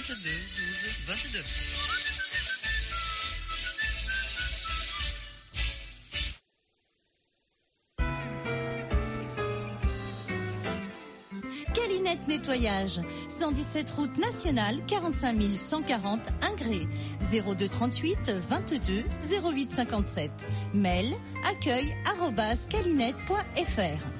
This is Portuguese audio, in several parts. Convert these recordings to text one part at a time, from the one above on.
22 12 22. Calinette Nettoyage, 117 route nationale, 45 140 Ingré, 02 38 22 08 57. Mail accueil calinette.fr.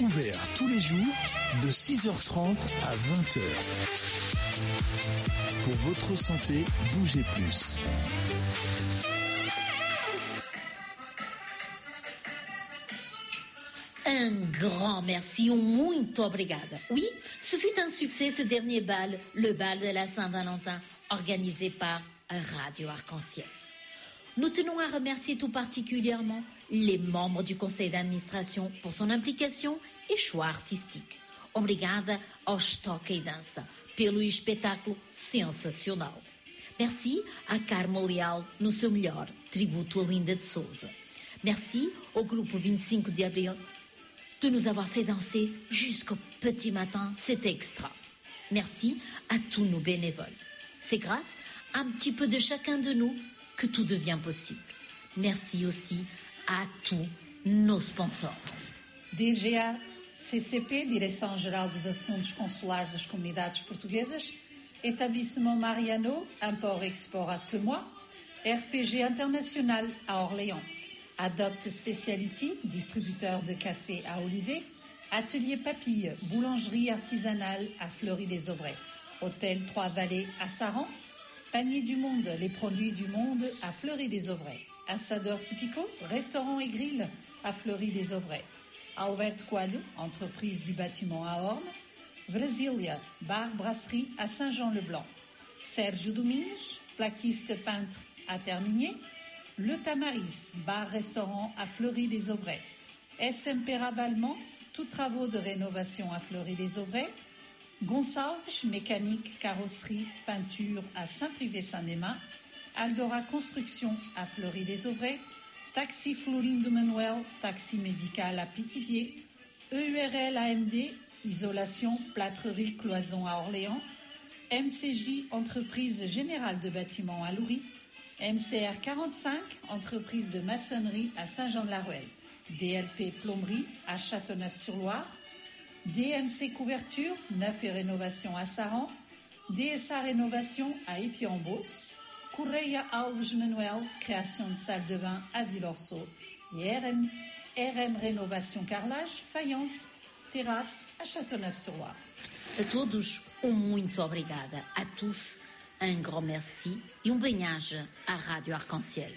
Ouvert tous les jours de 6h30 à 20h. Pour votre santé, bougez plus. Un grand merci muito obrigada. Oui, ce fut un succès ce dernier bal, le bal de la Saint-Valentin, organisé par Radio Arc-en-Ciel. Nous tenons à remercier tout particulièrement les membres du conseil d'administration pour son implication e choix artístico. Obrigada aos Toca e Dança pelo espetáculo sensacional. Merci à Carmo Leal no seu melhor, tributo a Linda de Souza. Merci au groupe 25 de Abril de nous avoir fait danser jusqu'au petit matin, c'était extra. Merci à tous nos bénévoles. C'est grâce à un petit peu de chacun de nous que tout devient possible. Merci aussi tous nos sponsors. DGA CCP, Direção-Geral dos Assuntos Consulares das Comunidades Portuguesas, Établissement Mariano, Import-Export à Semois, RPG International à Orléans, Adopt Speciality, distributeur de café à Olivet, Atelier Papille, boulangerie artisanale à Fleury-les-Aubrais, Hôtel Trois-Vallées à Saran, Panier du Monde, les produits du monde à Fleury-les-Aubrais, Assadeur Typico, restaurant et grill à Fleury-les-Aubrais, Albert Coelho, entreprise du bâtiment à Orne, Brasilia, bar brasserie à Saint-Jean-le-Blanc, Sergio Domingues, plaquiste peintre à Terminier, Le Tamaris, bar-restaurant à Fleury-les-Aubrais, SMP Ravalement, tous travaux de rénovation à Fleury-les-Aubrais, Gonçalves, mécanique, carrosserie, peinture à Saint-Privé-Saint-Mémin, Aldora Construction à Fleury-les-Aubrais, Taxi Florindo Manuel, taxi médical à Pithiviers, EURL AMD, isolation, plâtrerie, cloison à Orléans, MCJ, entreprise générale de bâtiments à Loury, MCR 45, entreprise de maçonnerie à Saint-Jean-de-la-Ruelle, DLP plomberie à Châteauneuf-sur-Loire, DMC couverture, neuf et rénovation à Saran, DSA rénovation à Épion-Beauce, Correia Alves Manuel, création de salle de bain à Villorceau, et RM, RM Rénovation Carrelage, faïence, terrasse à Châteauneuf-sur-Loire. A todos, um muito obrigada. A tous, un grand merci e um bem-aja à Rádio Arc-en-Ciel.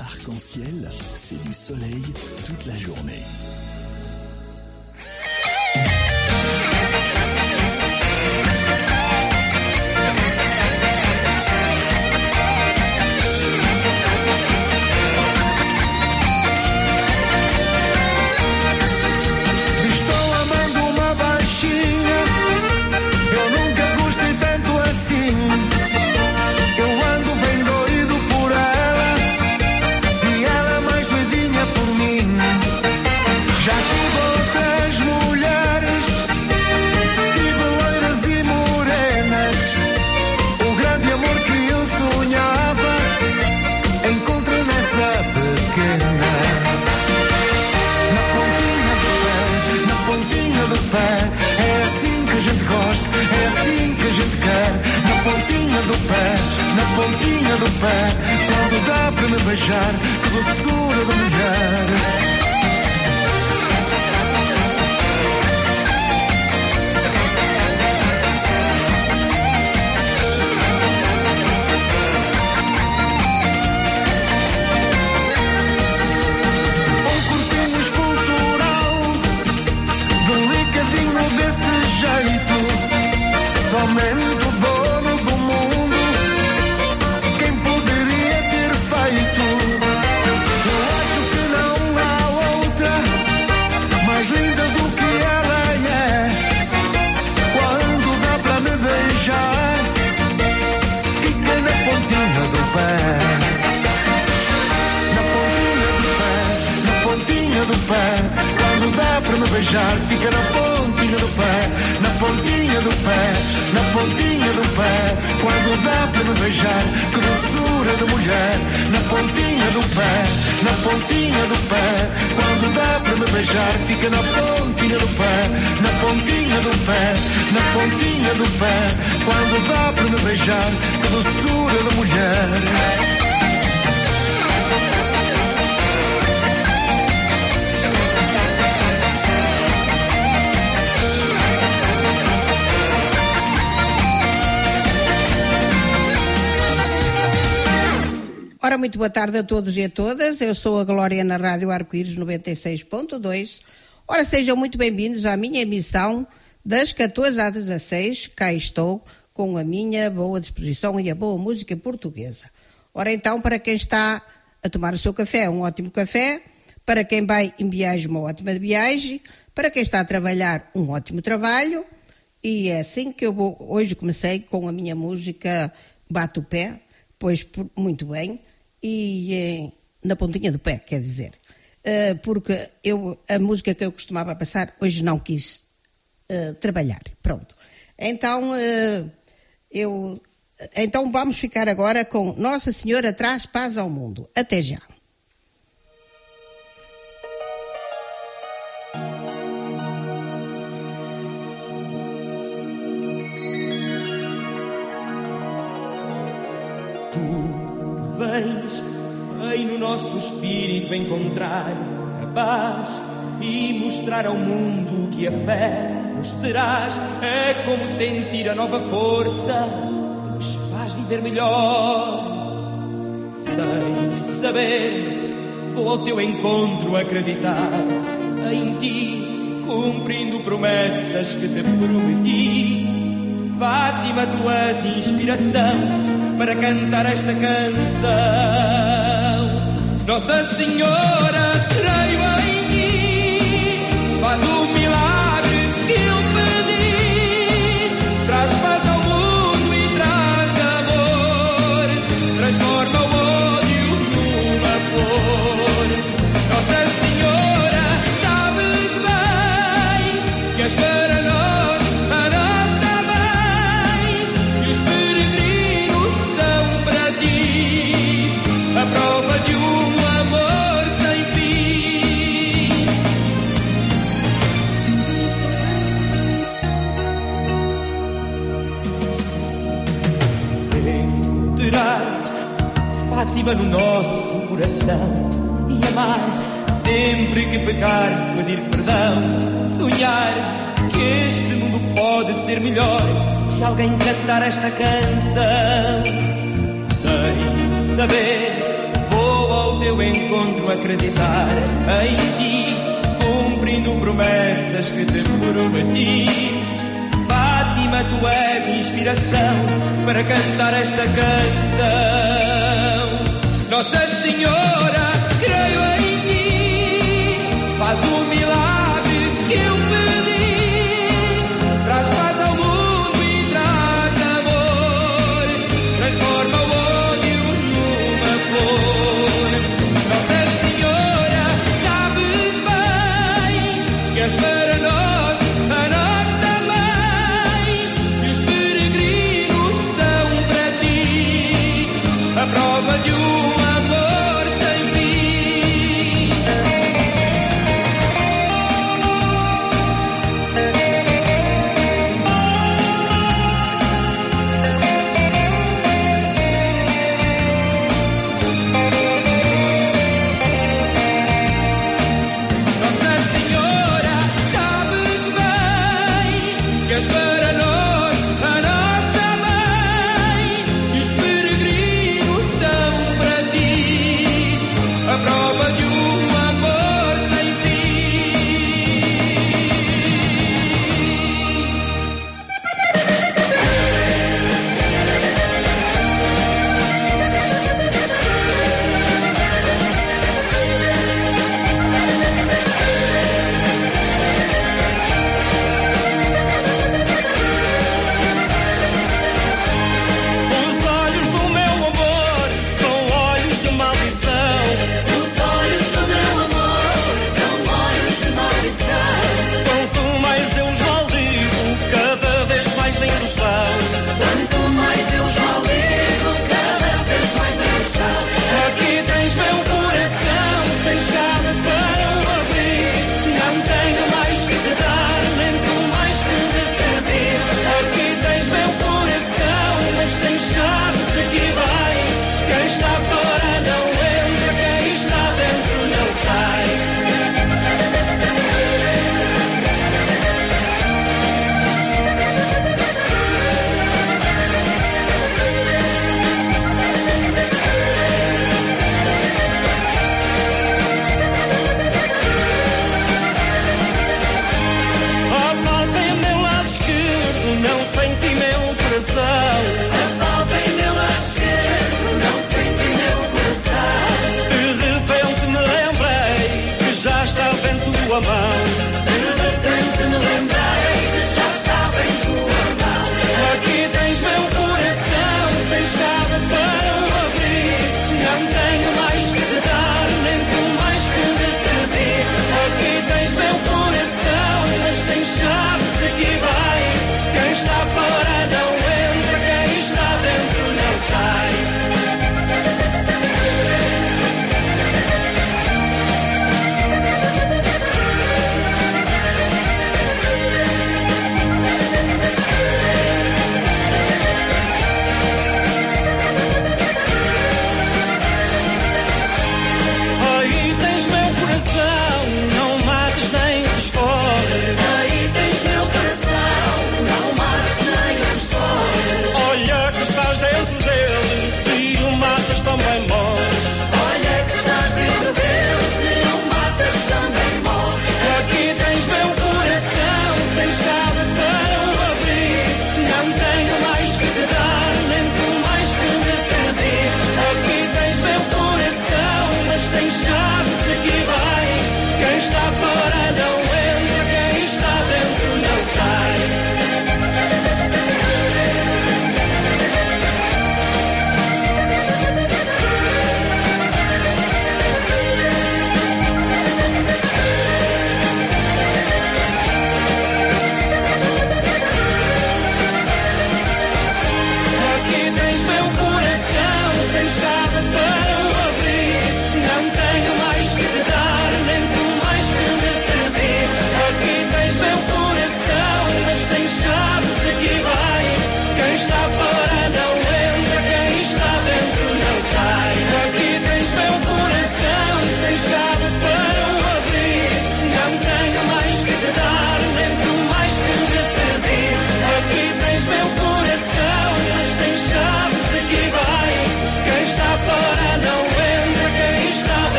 Arc-en-ciel, c'est du soleil toute la journée. Do pé. Quando dá para me beijar, que doçura da mulher. Desse jeito Somente beijar, fica na pontinha do pé, na pontinha do pé, na pontinha do pé. Quando dá para me beijar, que doçura de mulher, na pontinha do pé, na pontinha do pé. Quando dá para me beijar, fica na pontinha do pé, na pontinha do pé, na pontinha do pé. Quando dá para me beijar, que doçura de mulher. Ora, muito boa tarde a todos e a todas. Eu sou a Glória na Rádio Arco-Íris 96.2. Ora, sejam muito bem-vindos à minha emissão das 14 às 16. Cá estou com a minha boa disposição e a boa música portuguesa. Ora, então, para quem está a tomar o seu café, um ótimo café. Para quem vai em viagem, uma ótima viagem. Para quem está a trabalhar, um ótimo trabalho. E é assim que eu vou. Hoje comecei com a minha música Bate o Pé, pois muito bem, e eh, na pontinha do pé, quer dizer. Eh, porque eu, a música que eu costumava passar, hoje não quis eh, trabalhar. Pronto. Então, eh, eu, então vamos ficar agora com Nossa Senhora traz paz ao mundo. Até já. Vens, vem no nosso espírito encontrar a paz e mostrar ao mundo que a fé nos traz. É como sentir a nova força que nos faz viver melhor. Sem saber, vou ao teu encontro acreditar em ti, cumprindo promessas que te prometi. Fátima, tu és inspiração para cantar esta canção. Nossa Senhora, creio Fátima no nosso coração e amar sempre que pecar, pedir perdão, sonhar que este mundo pode ser melhor se alguém cantar esta canção. Sem saber, vou ao teu encontro acreditar em ti, cumprindo promessas que te prometi. Fátima, tu és inspiração para cantar esta canção. Nossa Senhora,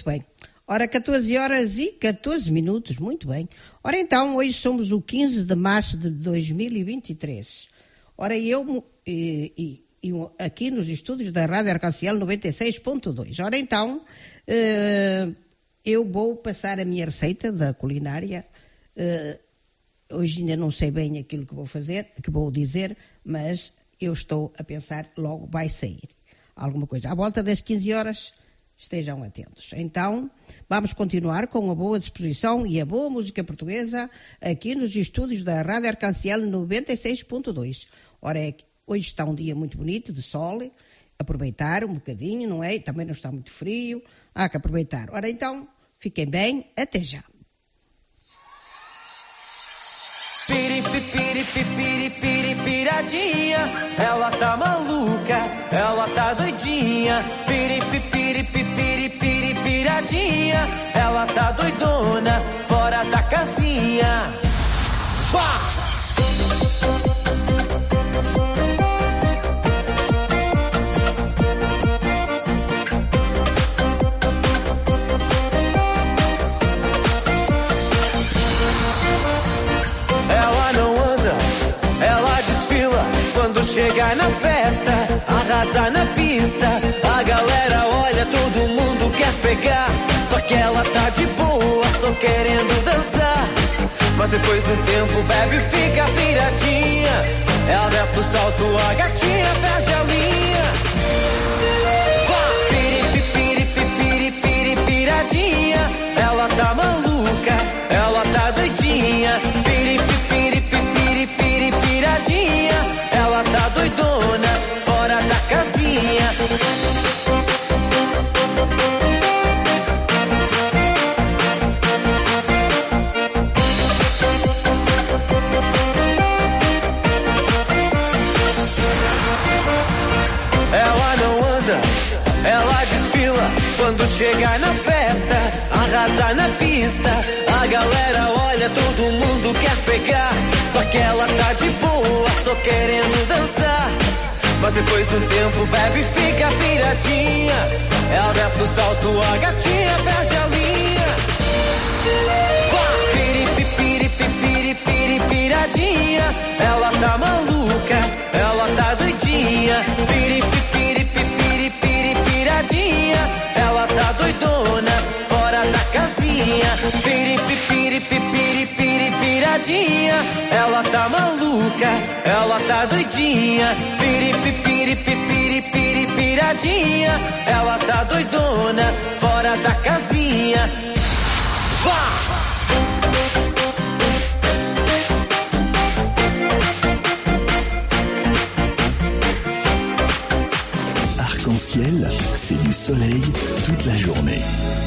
muito bem. Ora, 14 horas e 14 minutos, muito bem. Ora, então, hoje somos o 15 de março de 2023. Ora, eu e, e, e aqui nos estúdios da Rádio Arcanciel 96.2. Ora, então, eh, eu vou passar a minha receita da culinária. Eh, hoje ainda não sei bem aquilo que vou fazer, que vou dizer, mas eu estou a pensar, logo vai sair alguma coisa. À volta das 15 horas, estejam atentos. Então, vamos continuar com a boa disposição e a boa música portuguesa aqui nos estúdios da Rádio Arcanciel 96.2. Ora, é, hoje está um dia muito bonito, de sol, aproveitar um bocadinho, não é? Também não está muito frio, há que aproveitar. Ora, então, fiquem bem, até já. Piradinha, ela tá maluca, ela tá doidinha. piradinha, ela tá doidona, fora da casinha. Vá! Quando chega na festa, arrasa na pista. A galera olha, todo mundo quer pegar. Só que ela tá de boa, só querendo dançar. Mas depois do tempo bebe e fica piradinha. Ela desce do salto, a gatinha perde a linha. Quando chega na festa, arrasa na pista. A galera olha, todo mundo quer pegar. Só que ela tá de boa, só querendo dançar. Mas depois de um tempo bebe fica piradinha. Ela desce do salto, a gatinha perde a linha. Vá! Piri, piri, piri, piri, piradinha. Ela tá maluca, ela tá doidinha. Casinha. Piri, piri, piri, piri, piradinha. Ela tá maluca, ela tá doidinha. Piri, piri, piri, piri, piradinha. Ela tá doidona, fora da casinha. Vá! Arc-en-ciel, c'est du soleil toute la journée.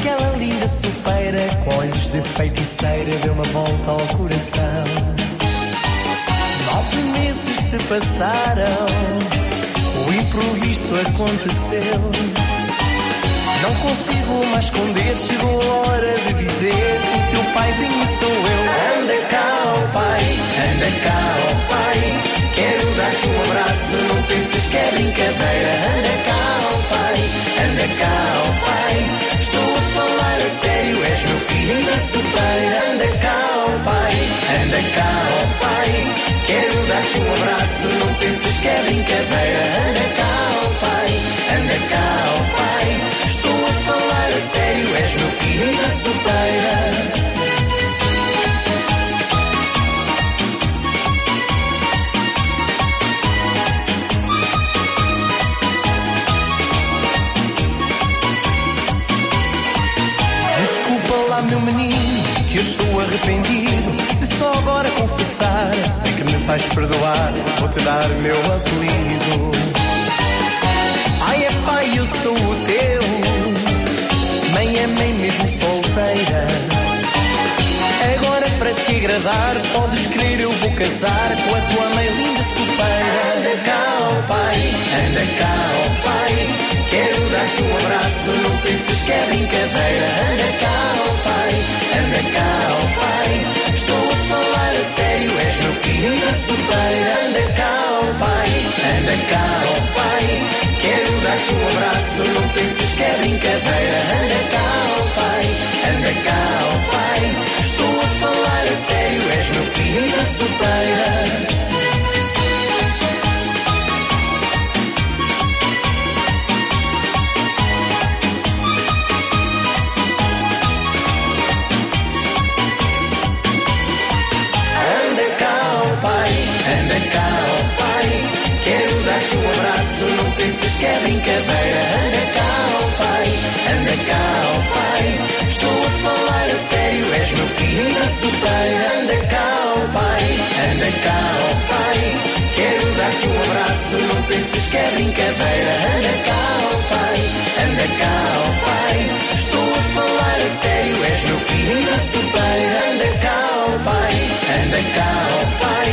Aquela linda sopeira com olhos de feiticeira deu uma volta ao coração. Nove meses se passaram, o imprevisto aconteceu. Não consigo mais esconder, chegou a hora de dizer: O teu paizinho sou eu. Anda cá, ó pai, anda cá, ó pai. Quero dar-te um abraço, não penses que é brincadeira. Anda cá, ó pai, anda cá, ó pai. Estou a falar a sério, és meu filho da sopeira. Anda cá, ó pai, anda cá, ó pai. Quero dar-te um abraço, não penses que é brincadeira. Anda cá, pai, anda cá, ó pai. Estou a falar a sério, és meu filho da sopeira. Desculpa lá, meu menino, que eu estou arrependido de só agora confessar. Sei que me faz perdoar, vou-te dar meu apelido. Ai, é pai, eu sou o teu. Mãe é mãe mesmo solteira. Agora para te agradar, podes crer eu vou casar com a tua mãe linda sopeira. Anda cá, ó pai, anda cá, ó pai. Quero dar-te um abraço, não penses que é brincadeira. Anda cá, ó pai, anda cá, ó pai. Estou a falar a sério, és meu filho da sopeira. Anda cá, ó pai, anda cá, ó pai. Quero dar-te um abraço, não penses que é brincadeira. Anda cá, ó pai, anda cá, ó pai. Estou a falar a sério, és meu filho da sopeira. Não penses que é brincadeira. Anda cá, ó pai, anda cá, ó pai. Estou a falar a sério, és meu filho da sopeira. Anda cá, ó pai, anda cá, ó pai. Quero dar-te um abraço, não penses que é brincadeira. Anda cá, ó pai, anda cá, ó pai. Estou a falar a sério, és meu filho da sopeira. Anda cá, ó pai, anda cá, ó pai.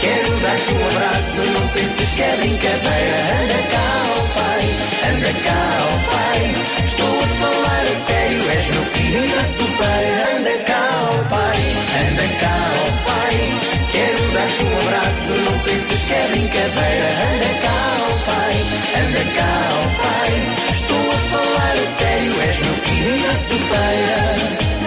Quero dar-te um abraço, não penses que é brincadeira. Anda cá, ó pai, anda cá, ó pai. Estou a falar a sério, és meu filho da sopeira. Anda cá, ó pai, anda cá, ó pai. Quero dar-te um abraço, não penses que é brincadeira. Anda cá, ó pai, anda cá, ó pai. Estou a falar a sério, és meu filho da sopeira.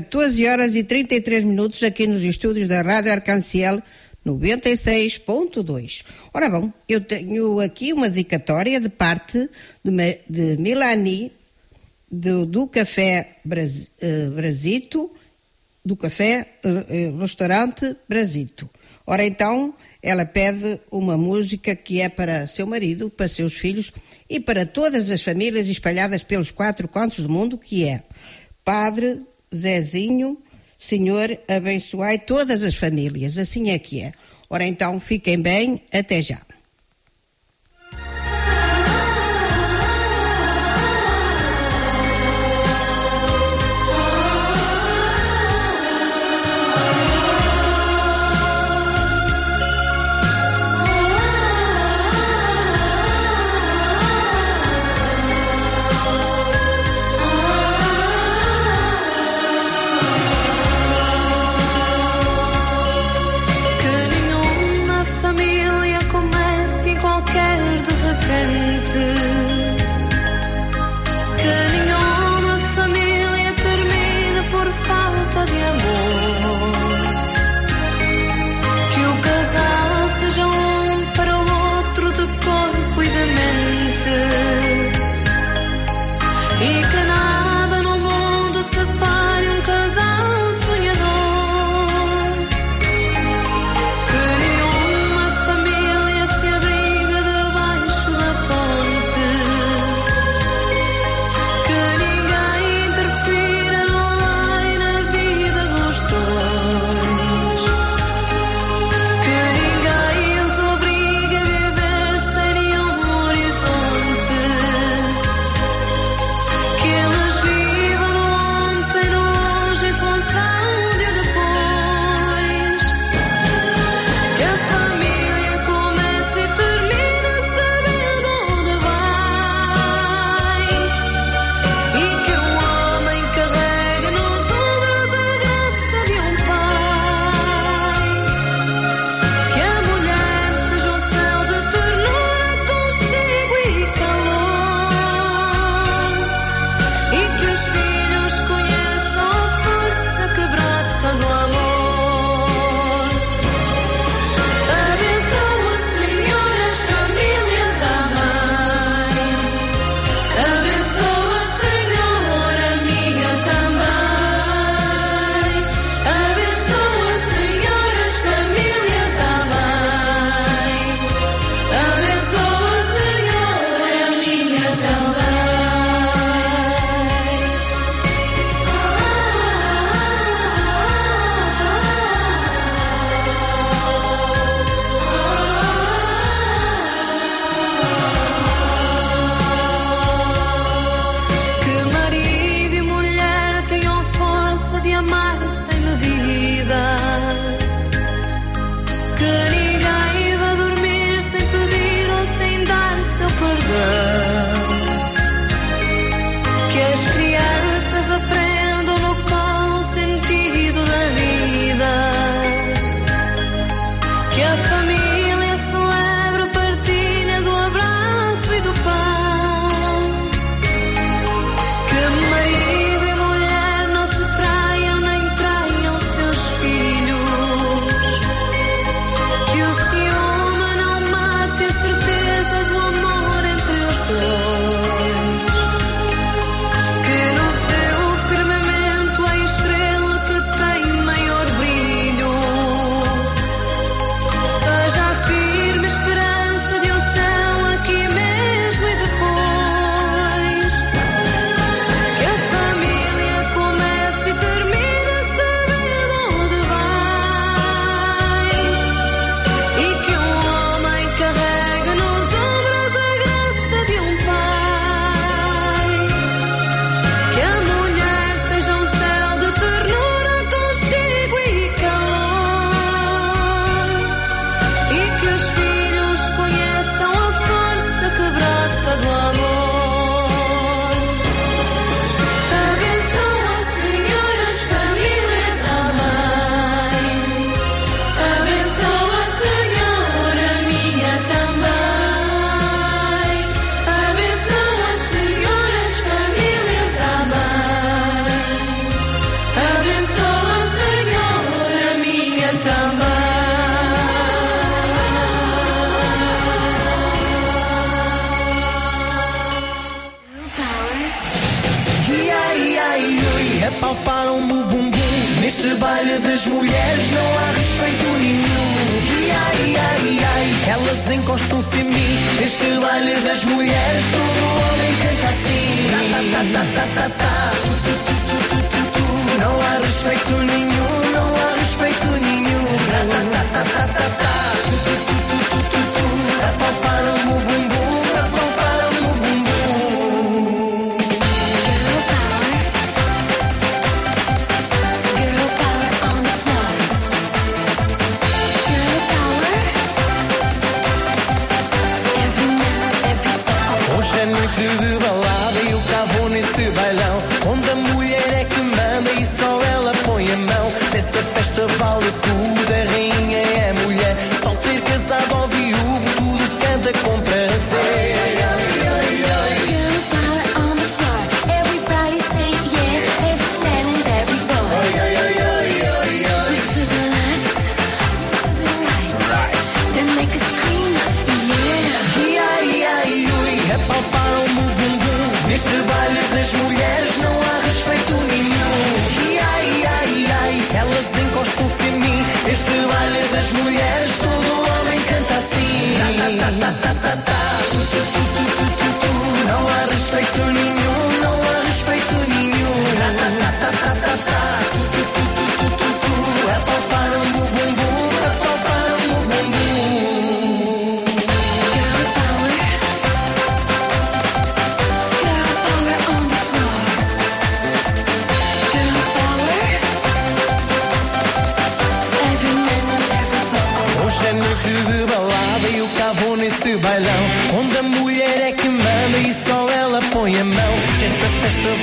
14 horas e 33 minutos aqui nos estúdios da Rádio Arcanciel 96.2. Ora bom, eu tenho aqui uma dedicatória de parte de, de Milani, do, do Café Bras, uh, Brasito, do Café uh, Restaurante Brasito. Ora então, ela pede uma música que é para seu marido, para seus filhos e para todas as famílias espalhadas pelos quatro cantos do mundo, que é Padre Zezinho, Senhor, abençoai todas as famílias. Assim é que é. Ora então, fiquem bem, até já.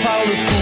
follow the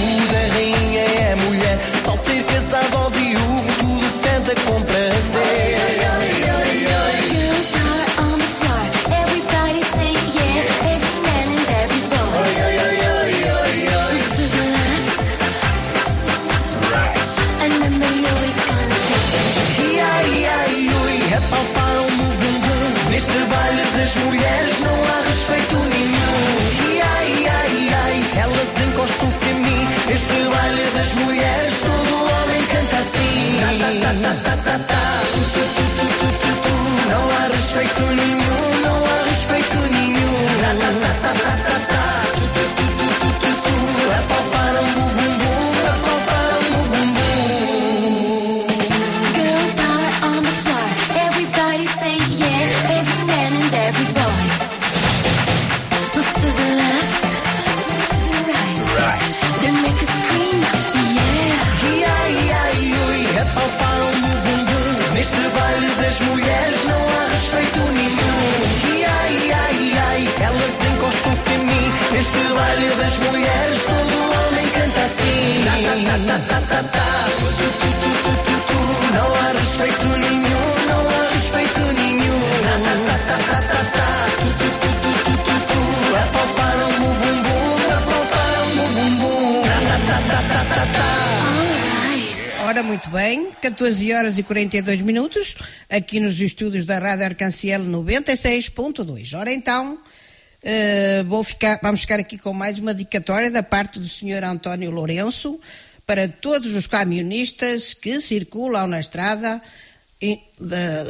bem, 14 horas e 42 minutos, aqui nos estúdios da Rádio Arcanciel 96.2. Ora então, uh, vou ficar, vamos ficar aqui com mais uma dicatória da parte do Sr. António Lourenço para todos os camionistas que circulam na estrada,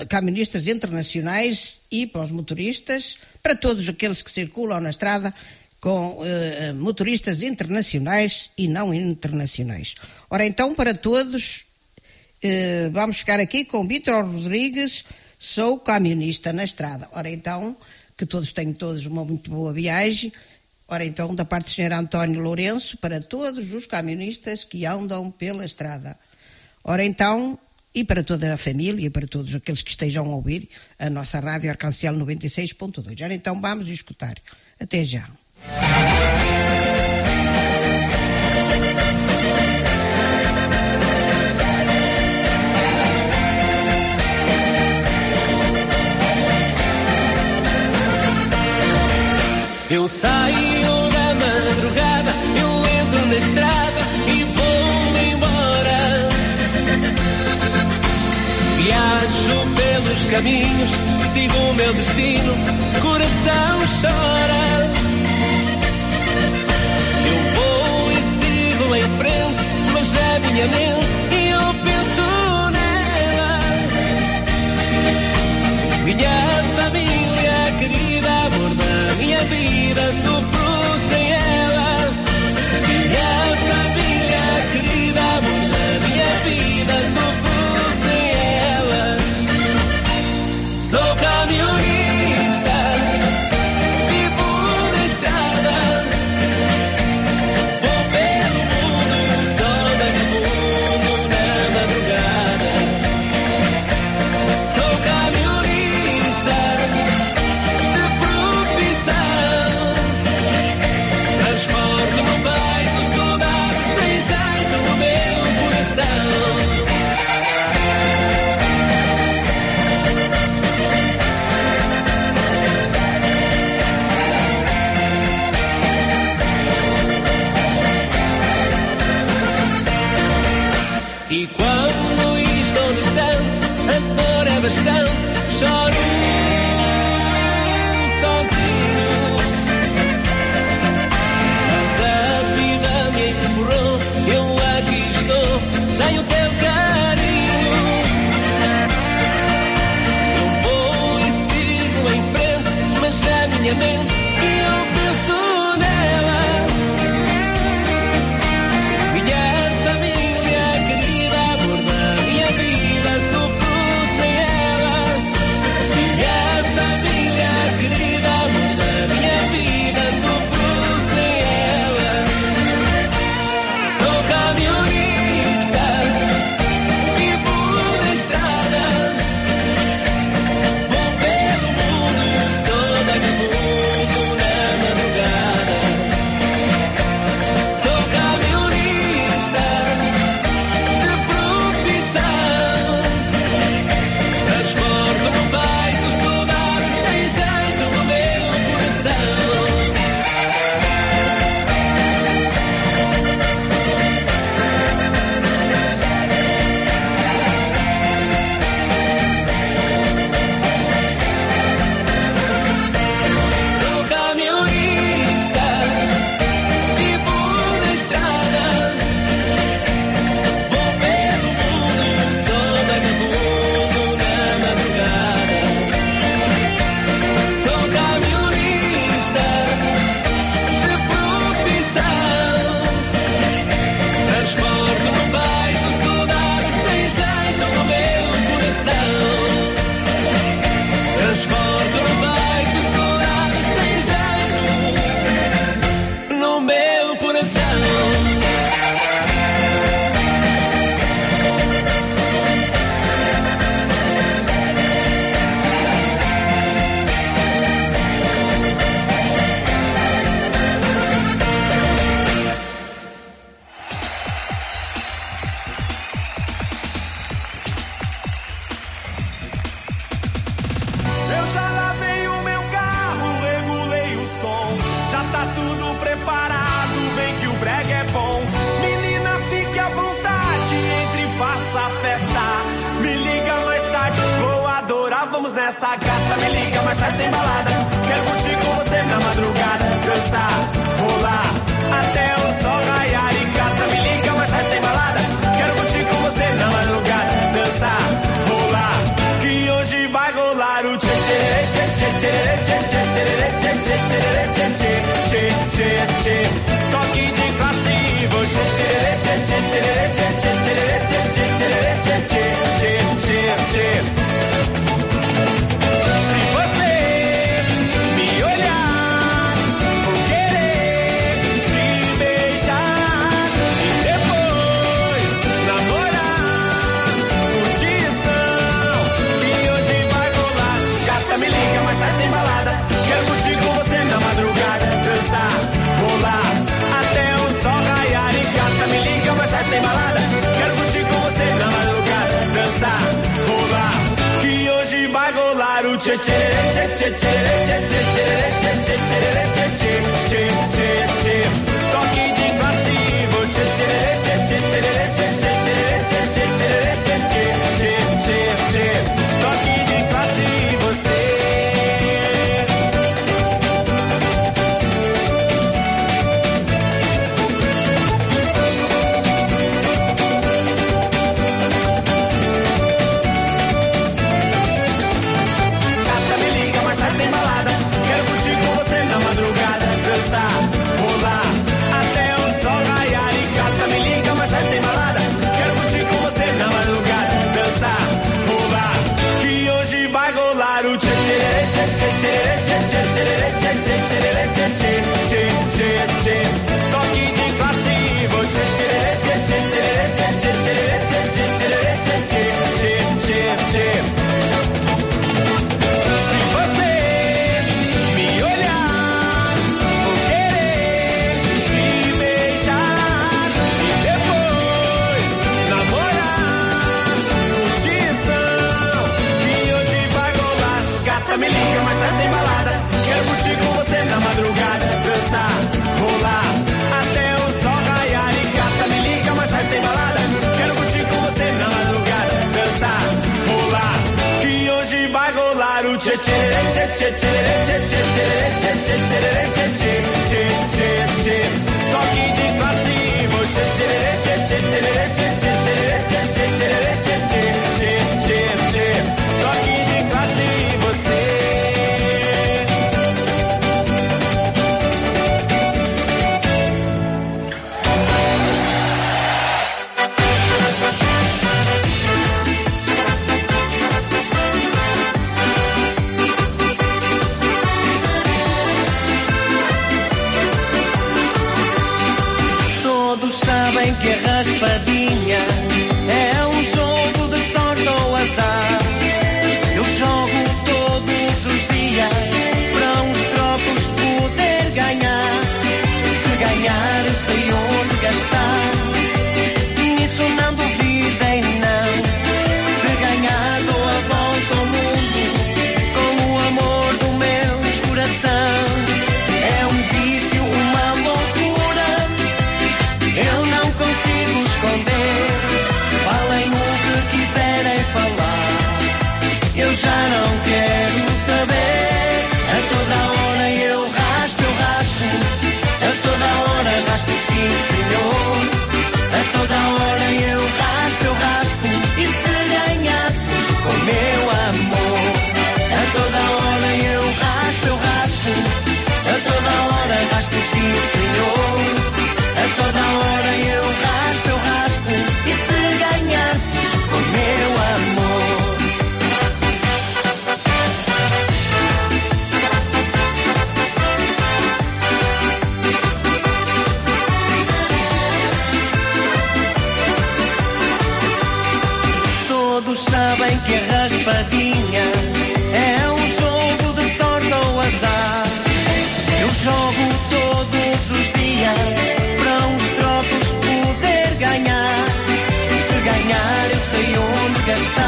camionistas internacionais e para os motoristas, para todos aqueles que circulam na estrada com eh, motoristas internacionais e não internacionais. Ora, então, para todos, eh, vamos ficar aqui com Vítor Rodrigues, sou camionista na estrada. Ora então, que todos tenham todos uma muito boa viagem. Ora então, da parte do Sr. António Lourenço, para todos os camionistas que andam pela estrada. Ora então, e para toda a família, para todos aqueles que estejam a ouvir a nossa rádio Arcancel 96.2. Ora então, vamos escutar. Até já. Eu saio da madrugada, eu entro na estrada e vou-me embora. Viajo pelos caminhos, sigo o meu destino, coração chora. Eu vou e sigo em frente, mas na minha mente eu penso nela. Minha família querida, abordar. Minha vida sofreu. che che che che che che che che che que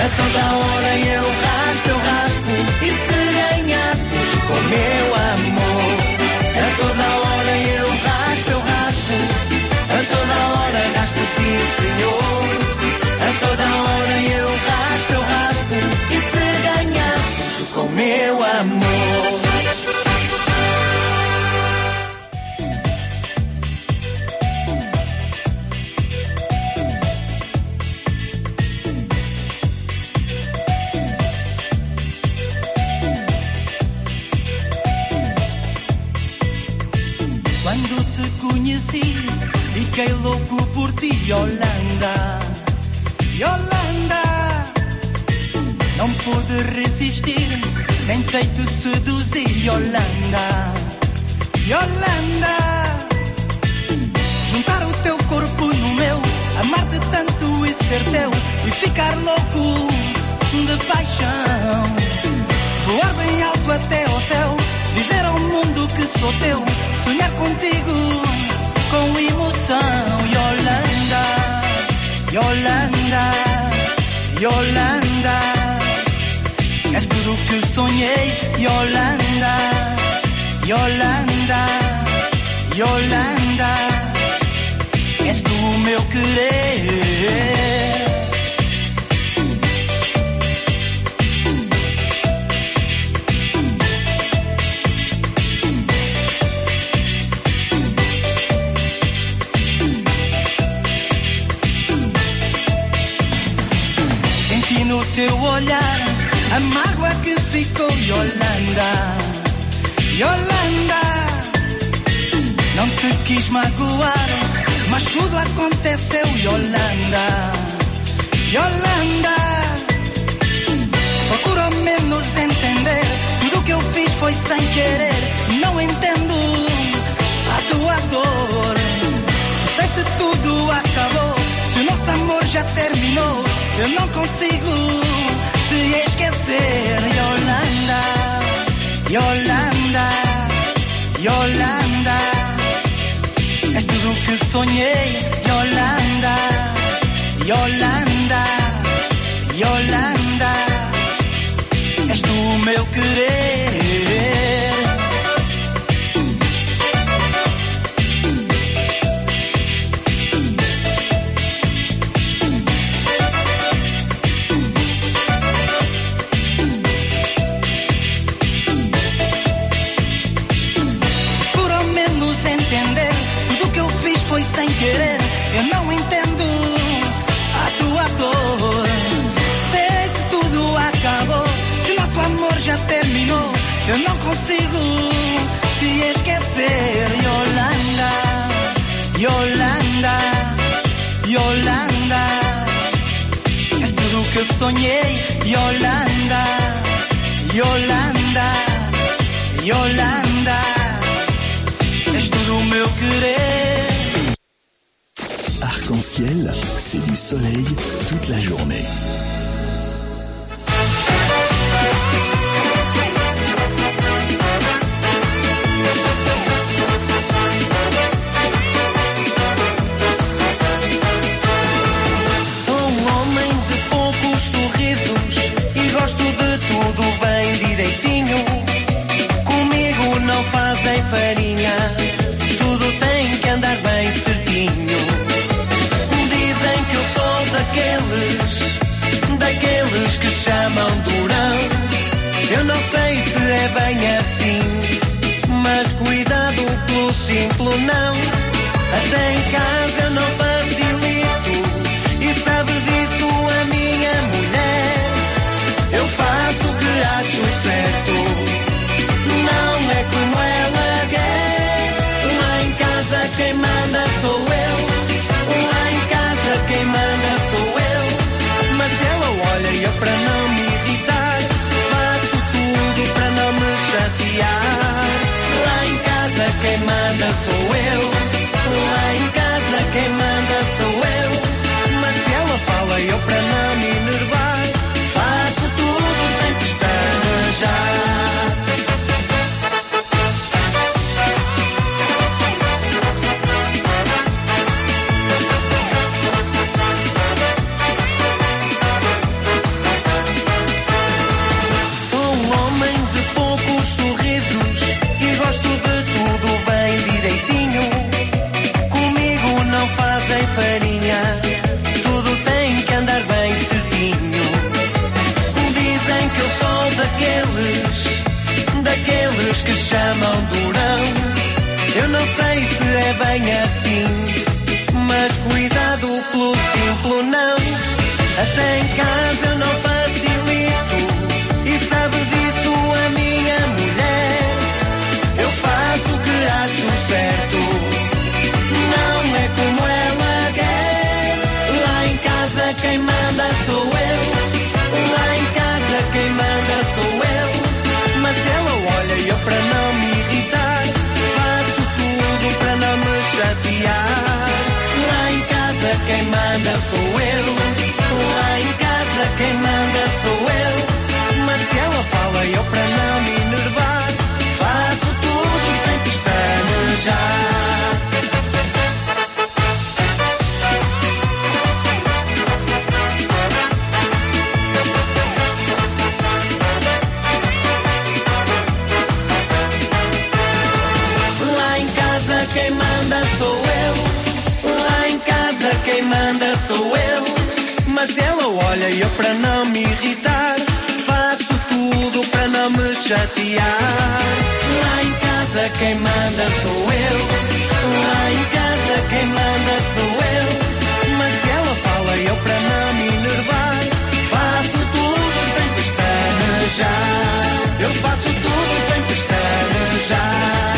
Это quem manda sou eu. Lá em casa quem manda sou eu. Mas ela olha e eu para não me irritar. Faço tudo para não me chatear. Lá em casa quem manda sou eu. Lá em casa quem manda sou eu. Mas ela fala e eu para não me enervar. Faço tudo sem pestanejar. Eu faço tudo sem pestanejar.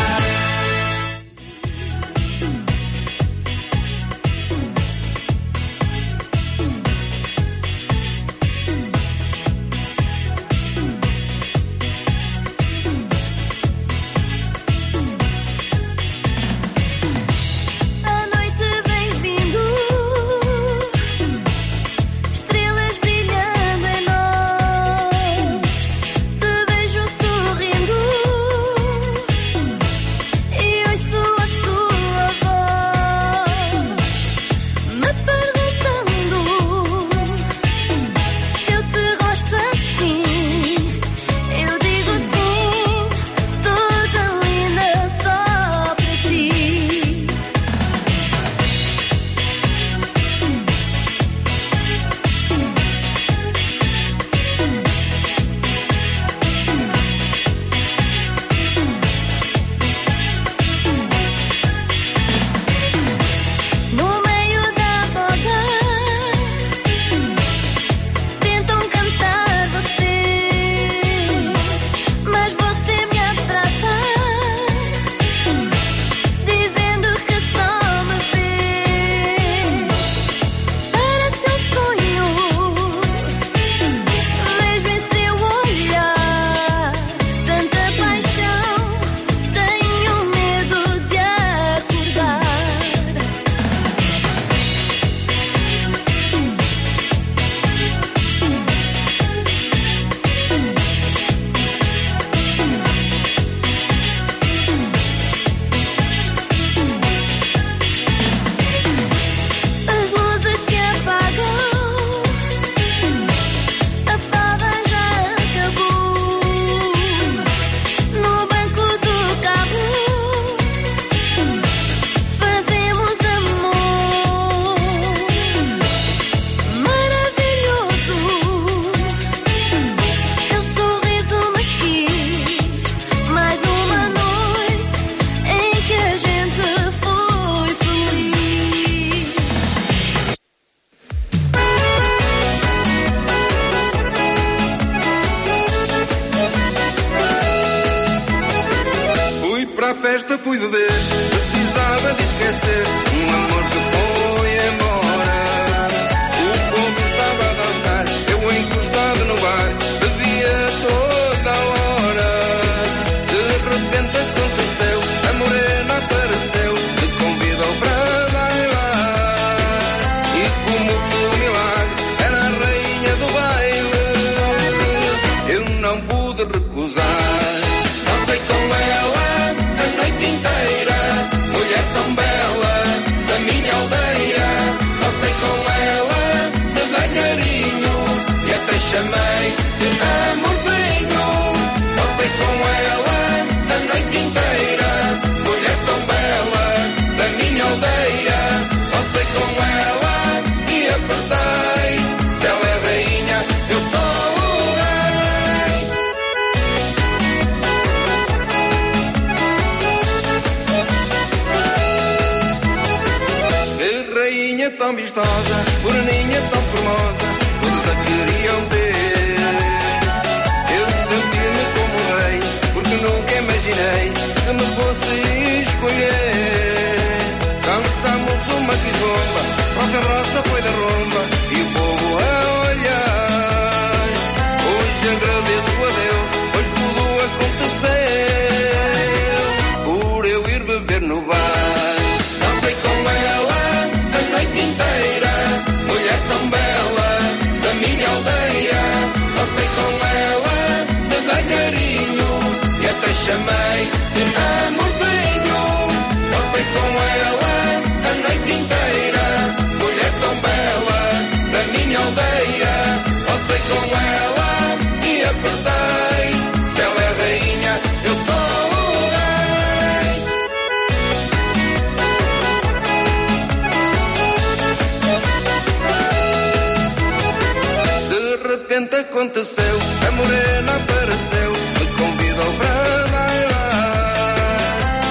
aconteceu? A morena apareceu, me convidou para bailar.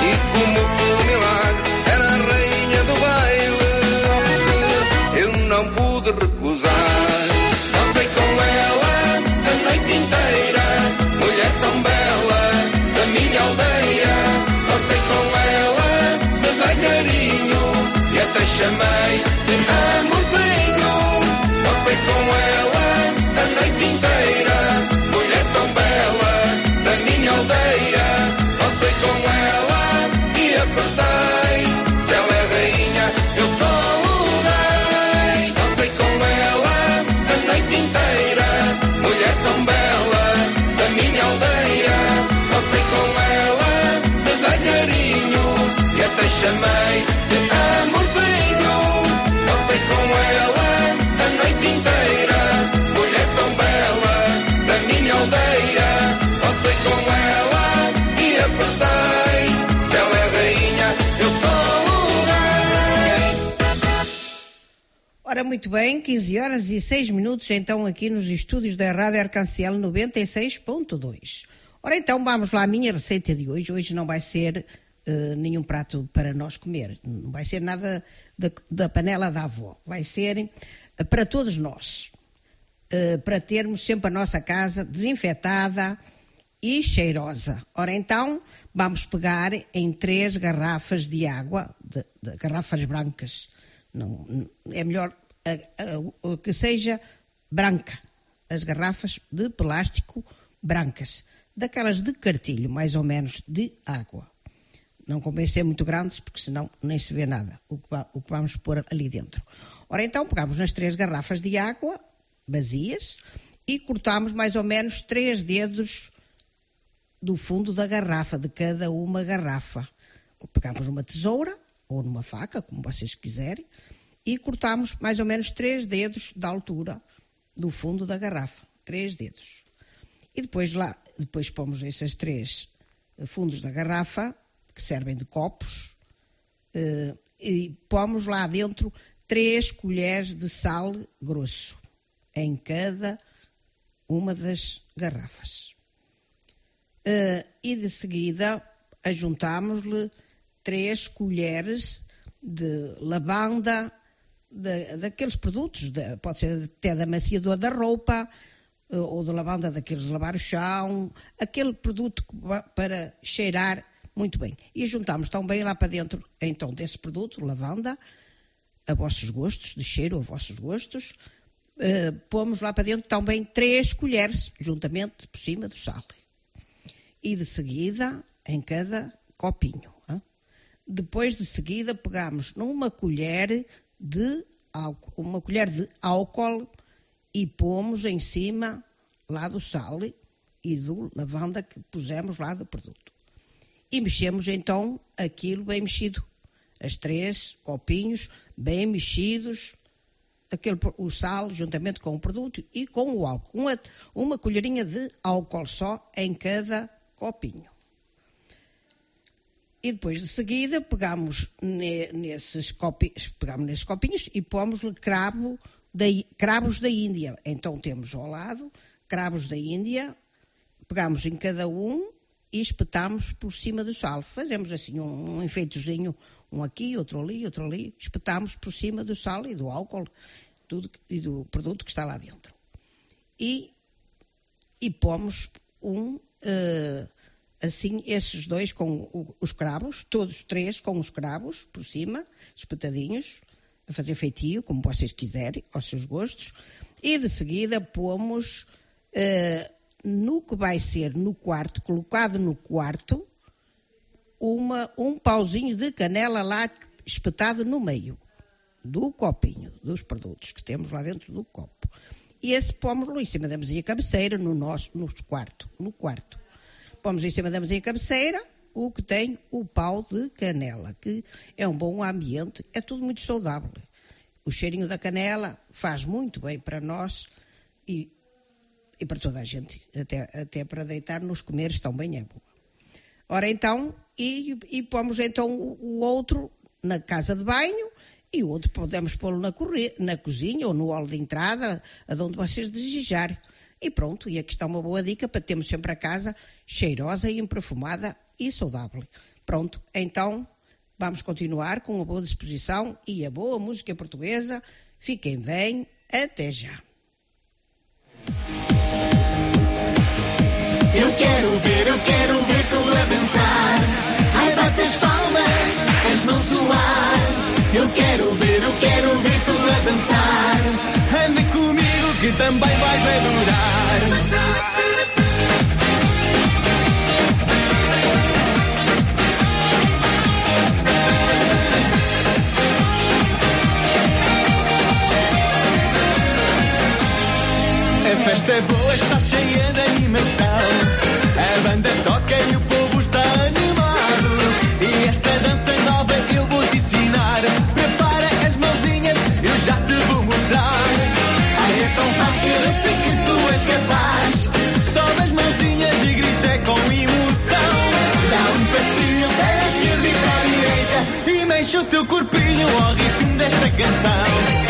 E como o milagre, era a rainha do baile. Eu não pude recusar. Dancei com ela a noite inteira, mulher tão bela da minha aldeia. Dancei com ela devagarinho e até chamei de amorzinho. Dancei com ela inteira, mulher tão bela, da minha aldeia, passei com ela e apertei. Se ela é rainha, eu sou o rei. Passei com ela a noite inteira, mulher tão bela, da minha aldeia, passei com ela devagarinho e até chamei de amorzinho. Passei com ela a noite inteira. Passei com ela e apertei. Se ela é rainha, eu sou o rei. Ora, muito bem, 15 horas e 6 minutos, então, aqui nos estúdios da Rádio Arcanciel 96.2. Ora, então, vamos lá à minha receita de hoje. Hoje não vai ser eh, nenhum prato para nós comer, não vai ser nada da, da panela da avó, vai ser eh, para todos nós, eh, para termos sempre a nossa casa desinfetada e cheirosa. Ora, então, vamos pegar em três garrafas de água, de, de garrafas brancas. Não, é melhor a- a- a- que seja branca. As garrafas de plástico brancas. Daquelas de cartilho, mais ou menos, de água. Não convém ser muito grandes, porque senão nem se vê nada o que, o que vamos pôr ali dentro. Ora, então, pegamos nas três garrafas de água, vazias, e cortamos mais ou menos três dedos do fundo da garrafa, de cada uma garrafa. Pegamos uma tesoura ou numa faca, como vocês quiserem, e cortamos mais ou menos três dedos da altura do fundo da garrafa. Três dedos. E depois lá, depois pomos esses três eh, fundos da garrafa, que servem de copos, eh, e pomos lá dentro três colheres de sal grosso em cada uma das garrafas. Eh, e de seguida ajuntamos-lhe três colheres de lavanda, de- daqueles produtos, de- pode ser até da maciador da roupa, eh, ou de lavanda daqueles de lavar o chão, aquele produto para cheirar muito bem. E juntamos também lá para dentro, então, desse produto, lavanda, a vossos gostos, de cheiro a vossos gostos, eh, pomos lá para dentro também três colheres, juntamente por cima do sal. E de seguida, em cada copinho. hã? Depois de seguida, pegamos numa colher de álcool, uma colher de álcool e pomos em cima lá do sal e do lavanda que pusemos lá do produto. E mexemos então aquilo bem mexido. As três copinhos bem mexidos, aquele, o sal juntamente com o produto e com o álcool. Uma, uma colherinha de álcool só em cada copinho. E depois de seguida pegamos ne- nesses, copi, pegamos nesses copinhos e pomos-lhe cravo cravos da Índia. Então temos ao lado cravos da Índia, pegamos em cada um e espetamos por cima do sal. Fazemos assim um, um um aqui, outro ali, outro ali, espetamos por cima do sal e do álcool tudo, e do produto que está lá dentro. E, e pomos um, eh, assim, esses dois com o- os cravos, todos três com os cravos por cima, espetadinhos, a fazer feitio, como vocês quiserem, aos seus gostos. E de seguida pomos eh, no que vai ser no quarto, colocado no quarto, uma, um pauzinho de canela lá espetado no meio do copinho, dos produtos que temos lá dentro do copo. E esse pomos-lo em cima da mesinha cabeceira, no nosso no quarto, no quarto. Pomos em cima da mesinha cabeceira o que tem o pau de canela, que é um bom ambiente, é tudo muito saudável. O cheirinho da canela faz muito bem para nós e, e para toda a gente, até, até para deitar nos comeres também é bom. Ora então, e, e pomos então o outro na casa de banho e o outro podemos pô-lo na, na cozinha ou no hall de entrada, aonde vocês desejarem. E pronto, e aqui está uma boa dica para termos sempre a casa cheirosa e perfumada e saudável. Pronto, então vamos continuar com a boa disposição e a boa música portuguesa. Fiquem bem, até já. Eu quero ver, eu quero ver tu a dançar. Ai, bate as palmas, as mãos no ar. Eu quero ver, eu quero ver tu a dançar. Ande comigo que também vais adorar. A festa é boa, está cheia de animação. A banda toca e o desta canção.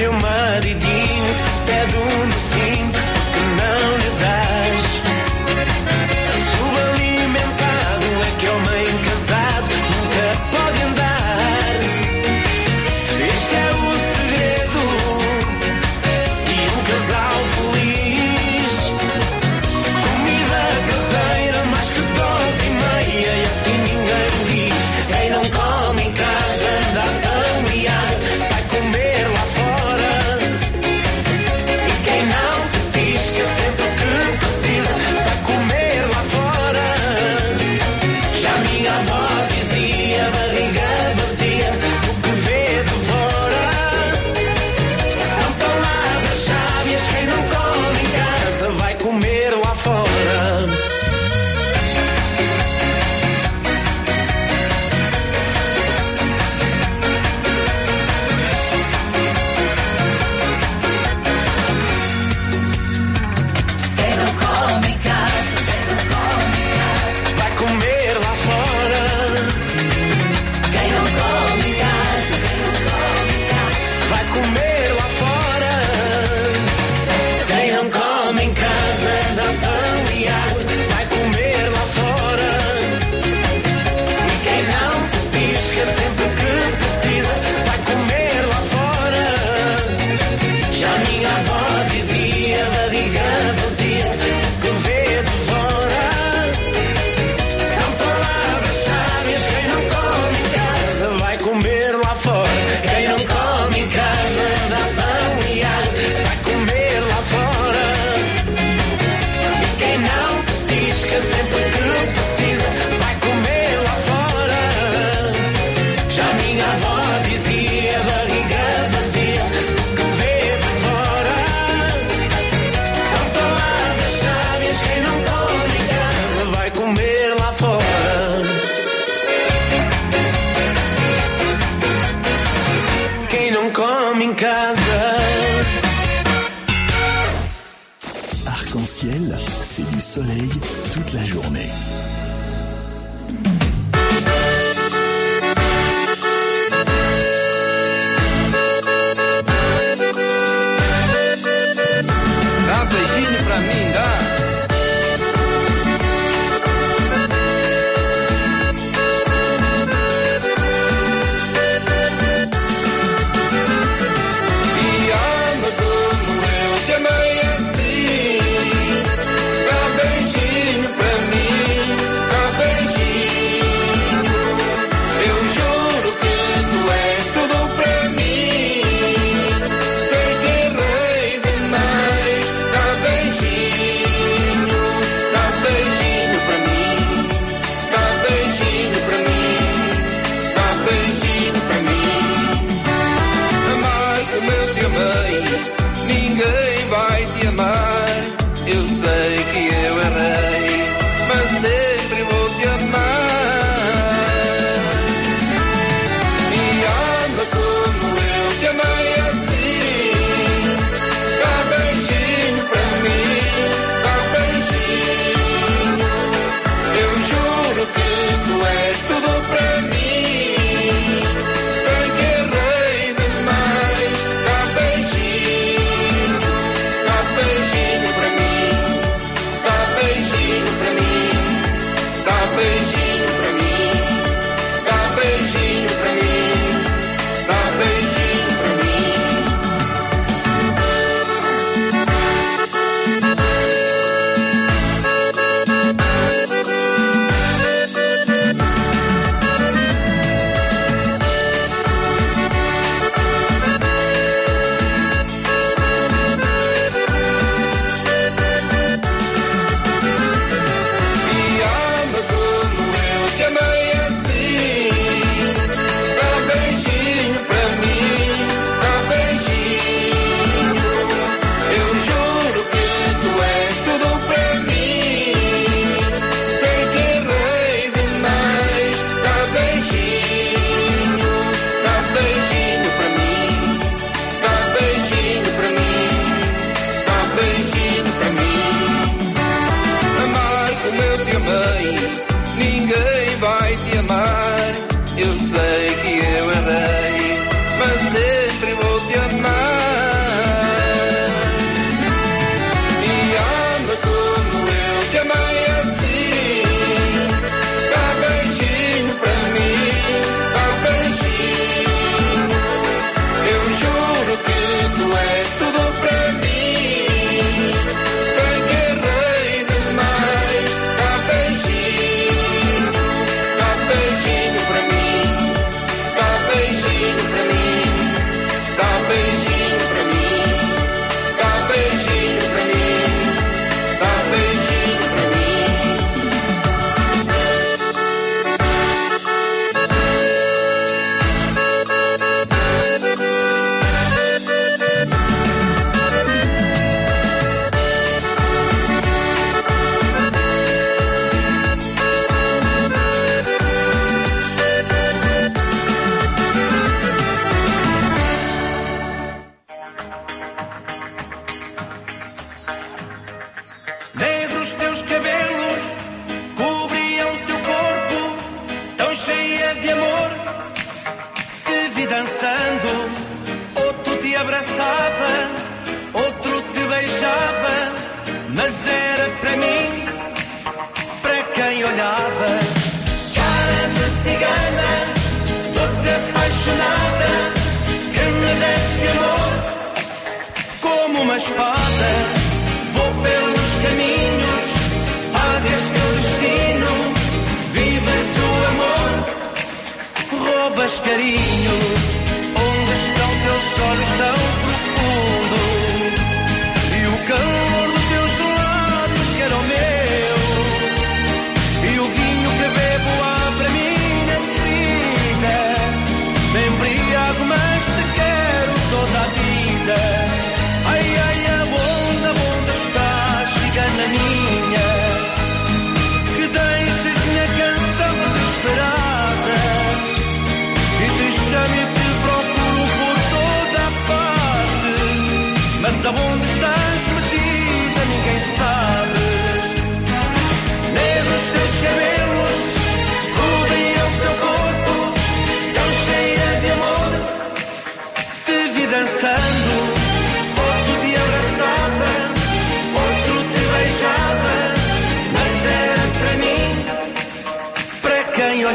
teu marido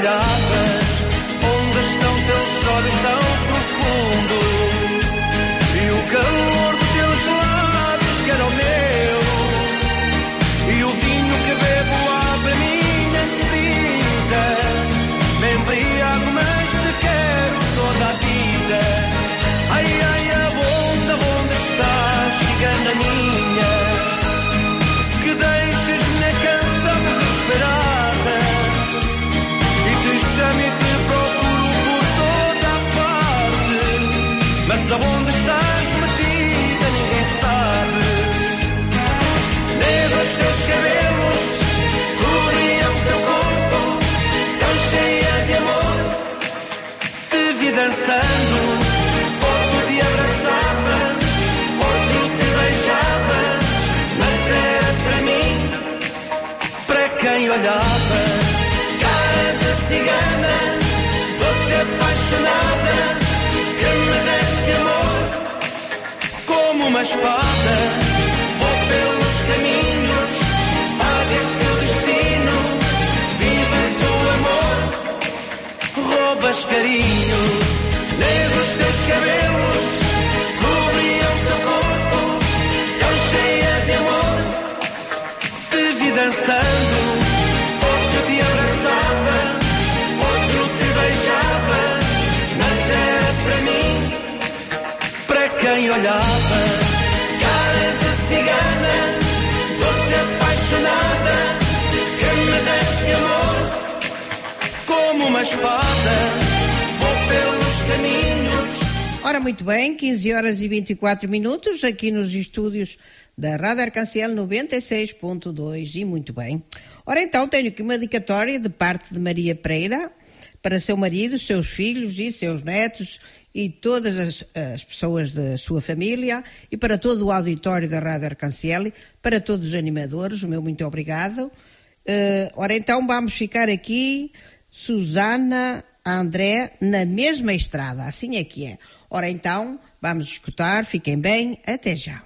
quem apaixonada, que me deste amor como uma espada. Vou pelos caminhos, pagas teu destino, vives o amor, roubas carinho, leva os teus cabelos, cobriam teu corpo, tão cheia de amor. Te vi dançando, uma espada. Vou pelos caminhos. Ora, muito bem, 15 horas e 24 minutos aqui nos estúdios da Rádio Arcanciel 96.2 e muito bem. Ora, então tenho aqui uma dedicatória de parte de Maria Pereira para seu marido, seus filhos e seus netos e todas as, as pessoas da sua família e para todo o auditório da Rádio Arcanciel, para todos os animadores, o meu muito obrigado. Eh, ora, então vamos ficar aqui, Susana, André, na mesma estrada, assim é que é. Ora, então, vamos escutar, fiquem bem, até já.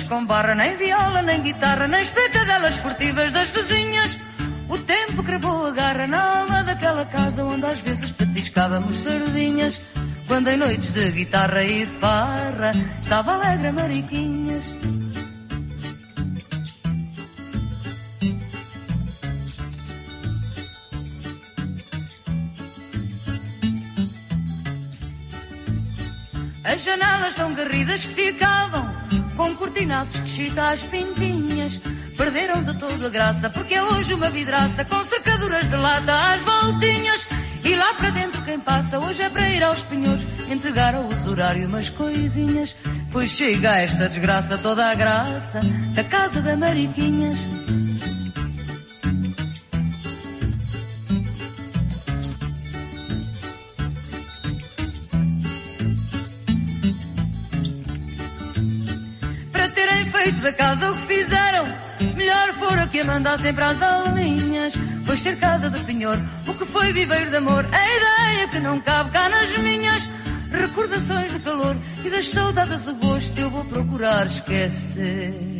Com barra, nem viola, nem guitarra, nem espreitadelas furtivas das vizinhas. O tempo cravou a garra na alma daquela casa onde às vezes petiscávamos sardinhas. Quando em noites de guitarra e de farra estava alegre a Mariquinhas. As janelas tão garridas que ficavam com cortinados de chita às pintinhas. Perderam de todo a graça, porque é hoje uma vidraça com cercaduras de lata às voltinhas. E lá para dentro quem passa hoje é para ir aos pinhões entregar ao usurário umas coisinhas. Pois chega esta desgraça toda a graça da casa da Mariquinhas. Feito da casa o que fizeram. Melhor fora que a mandassem para as alminhas. Pois ser casa de penhor, o que foi viveiro de amor, a ideia que não cabe cá nas minhas. Recordações de calor e das saudades do gosto eu vou procurar esquecer.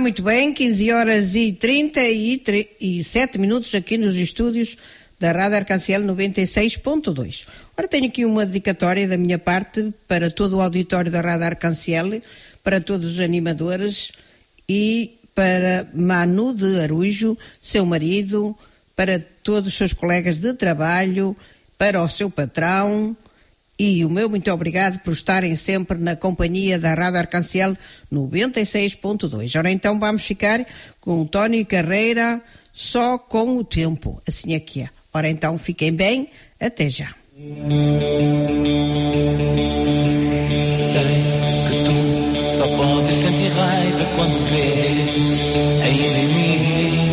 Muito bem, 15 horas e 37 minutos aqui nos estúdios da Rádio Arcanciel 96.2. Ora, tenho aqui uma dedicatória da minha parte para todo o auditório da Rádio Arcanciel, para todos os animadores e para Manu de Arujo, seu marido, para todos os seus colegas de trabalho, para o seu patrão, e o meu muito obrigado por estarem sempre na companhia da Rádio Arcanciel 96.2. Ora então vamos ficar com o Tony Carreira só com o tempo. Assim é que é. Ora então fiquem bem, até já. Sei que tu chave quando vês ainda em mim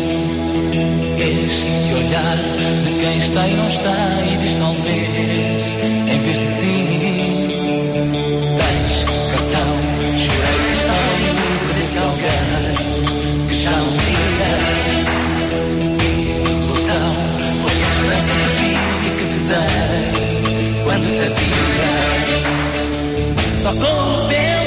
este olhar de quem está e não está e diz talvez só com o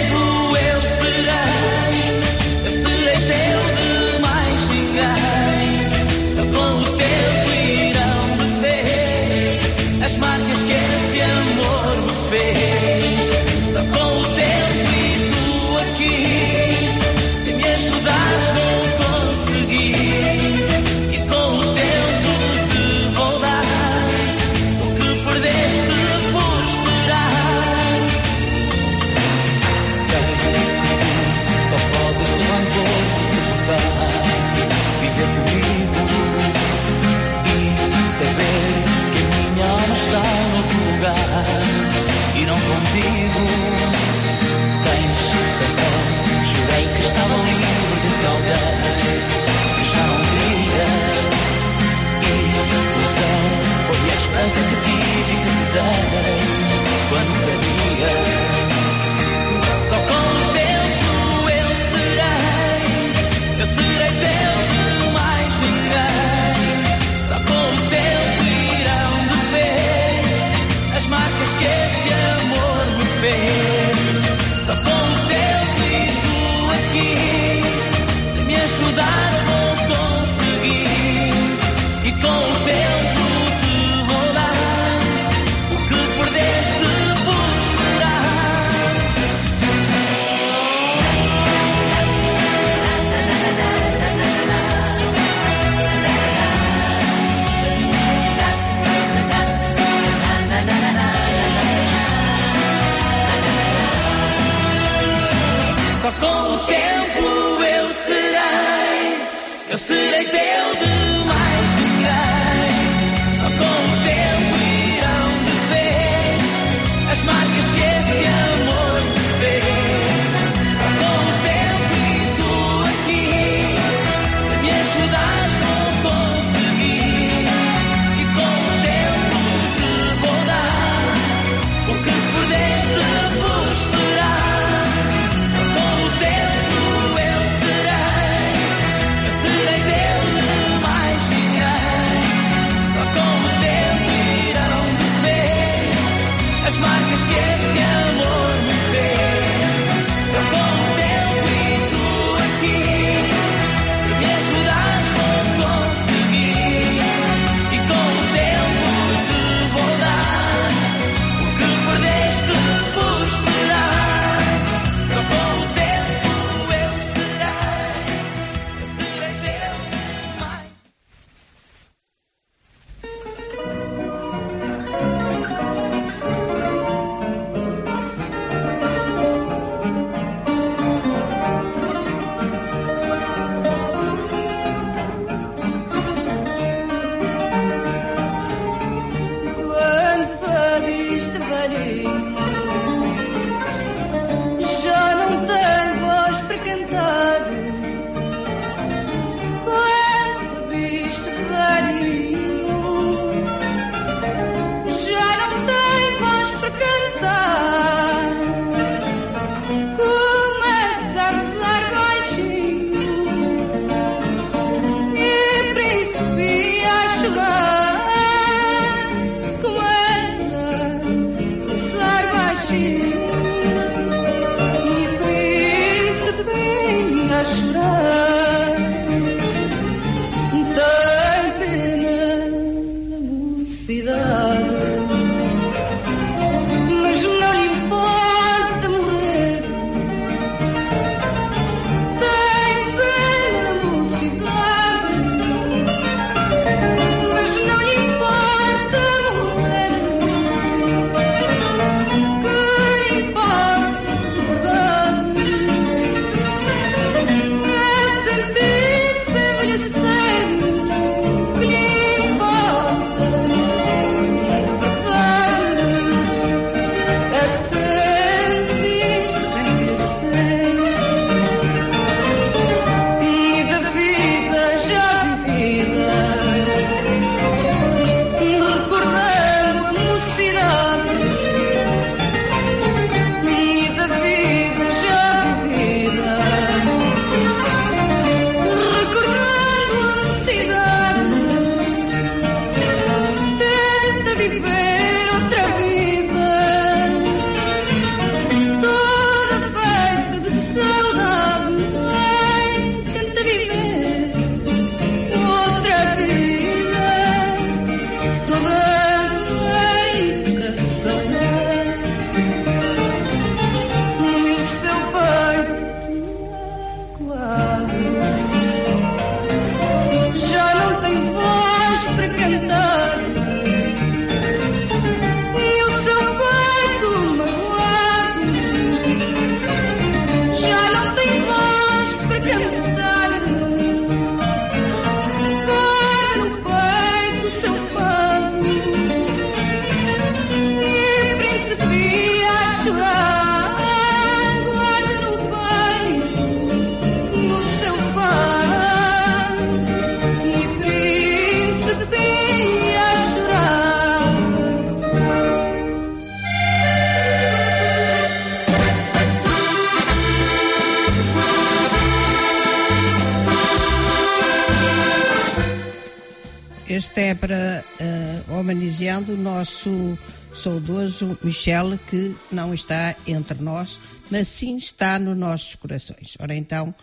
Michel, que não está entre nós, mas sim está nos nossos corações. Ora então,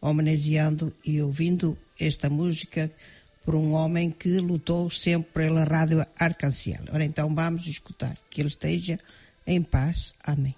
homenageando e ouvindo esta música por um homem que lutou sempre pela rádio arcanciel. Ora então, vamos escutar. Que ele esteja em paz. Amém.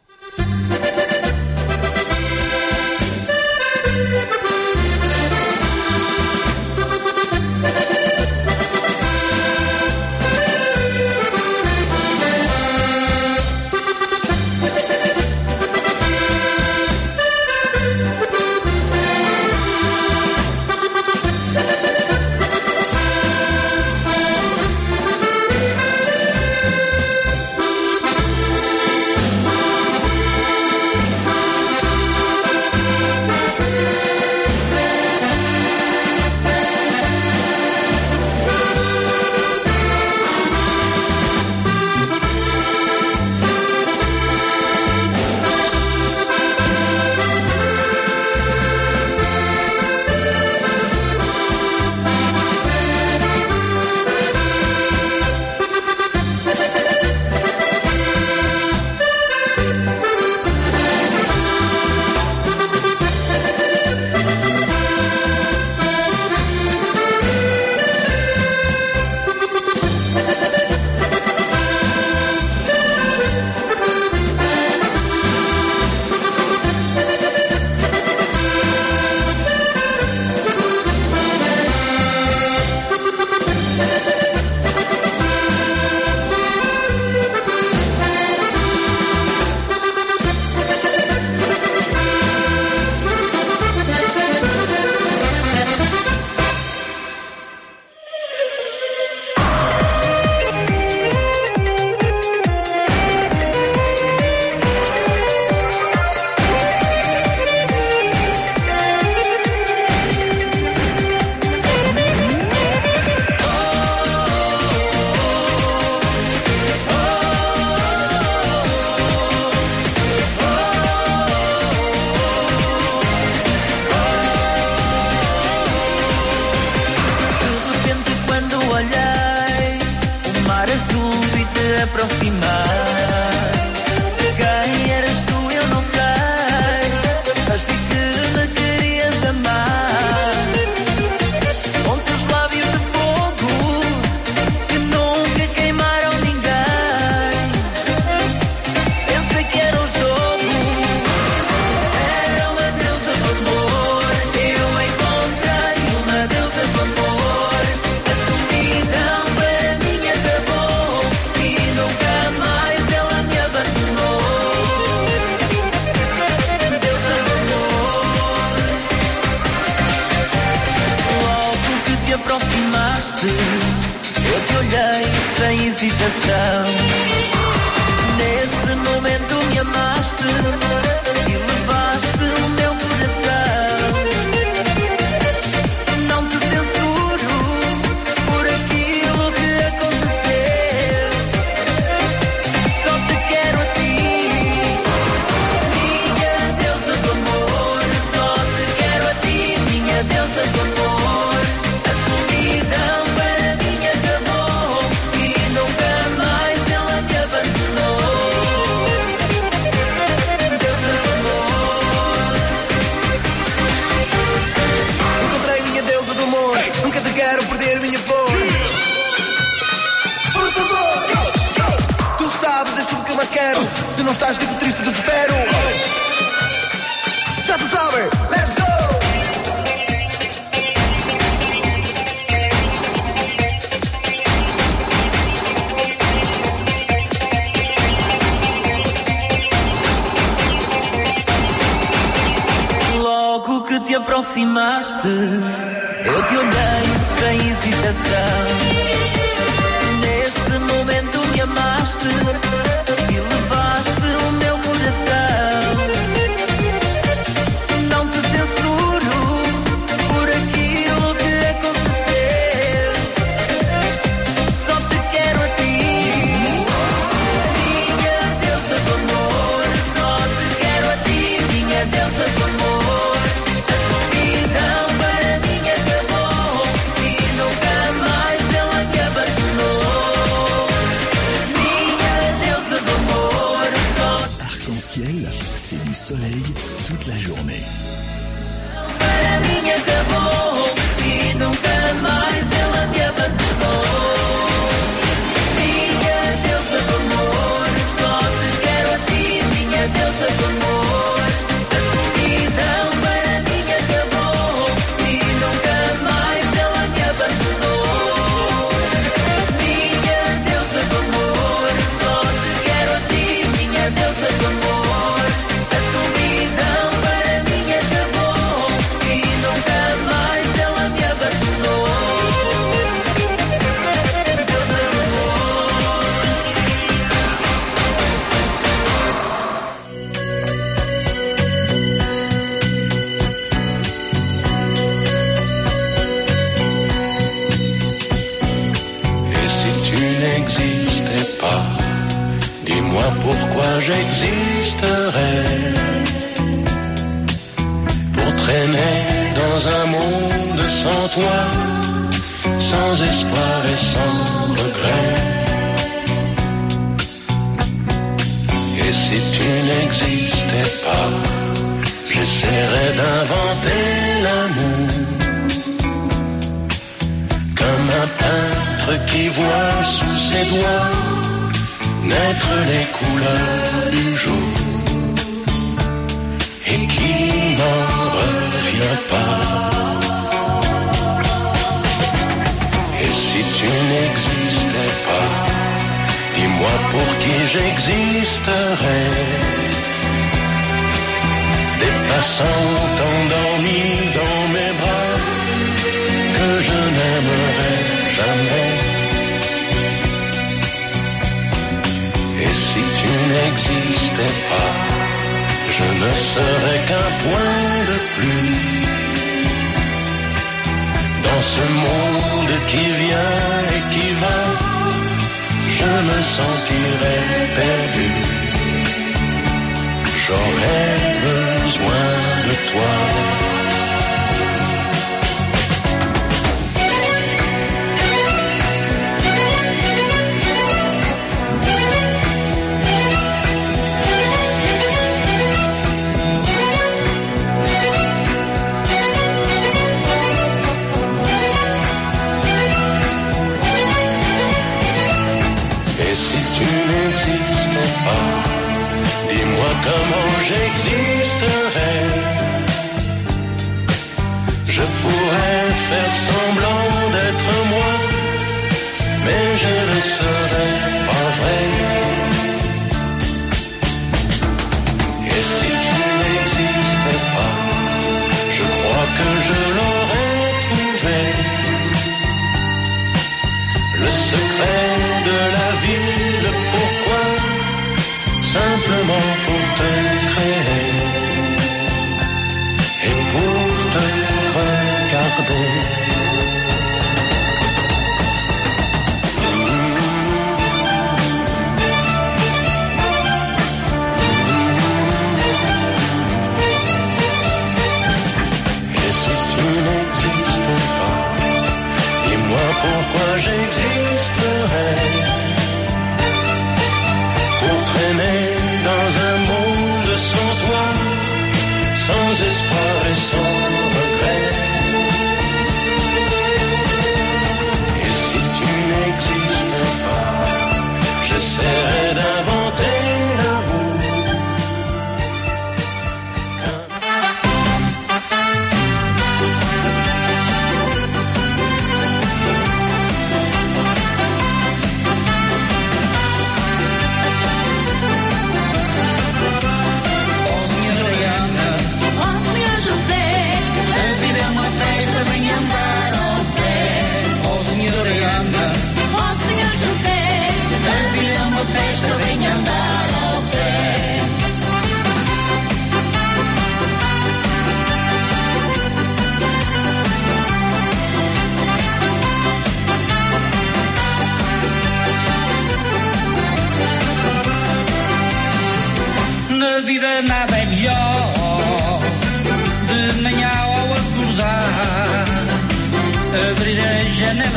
Pourquoi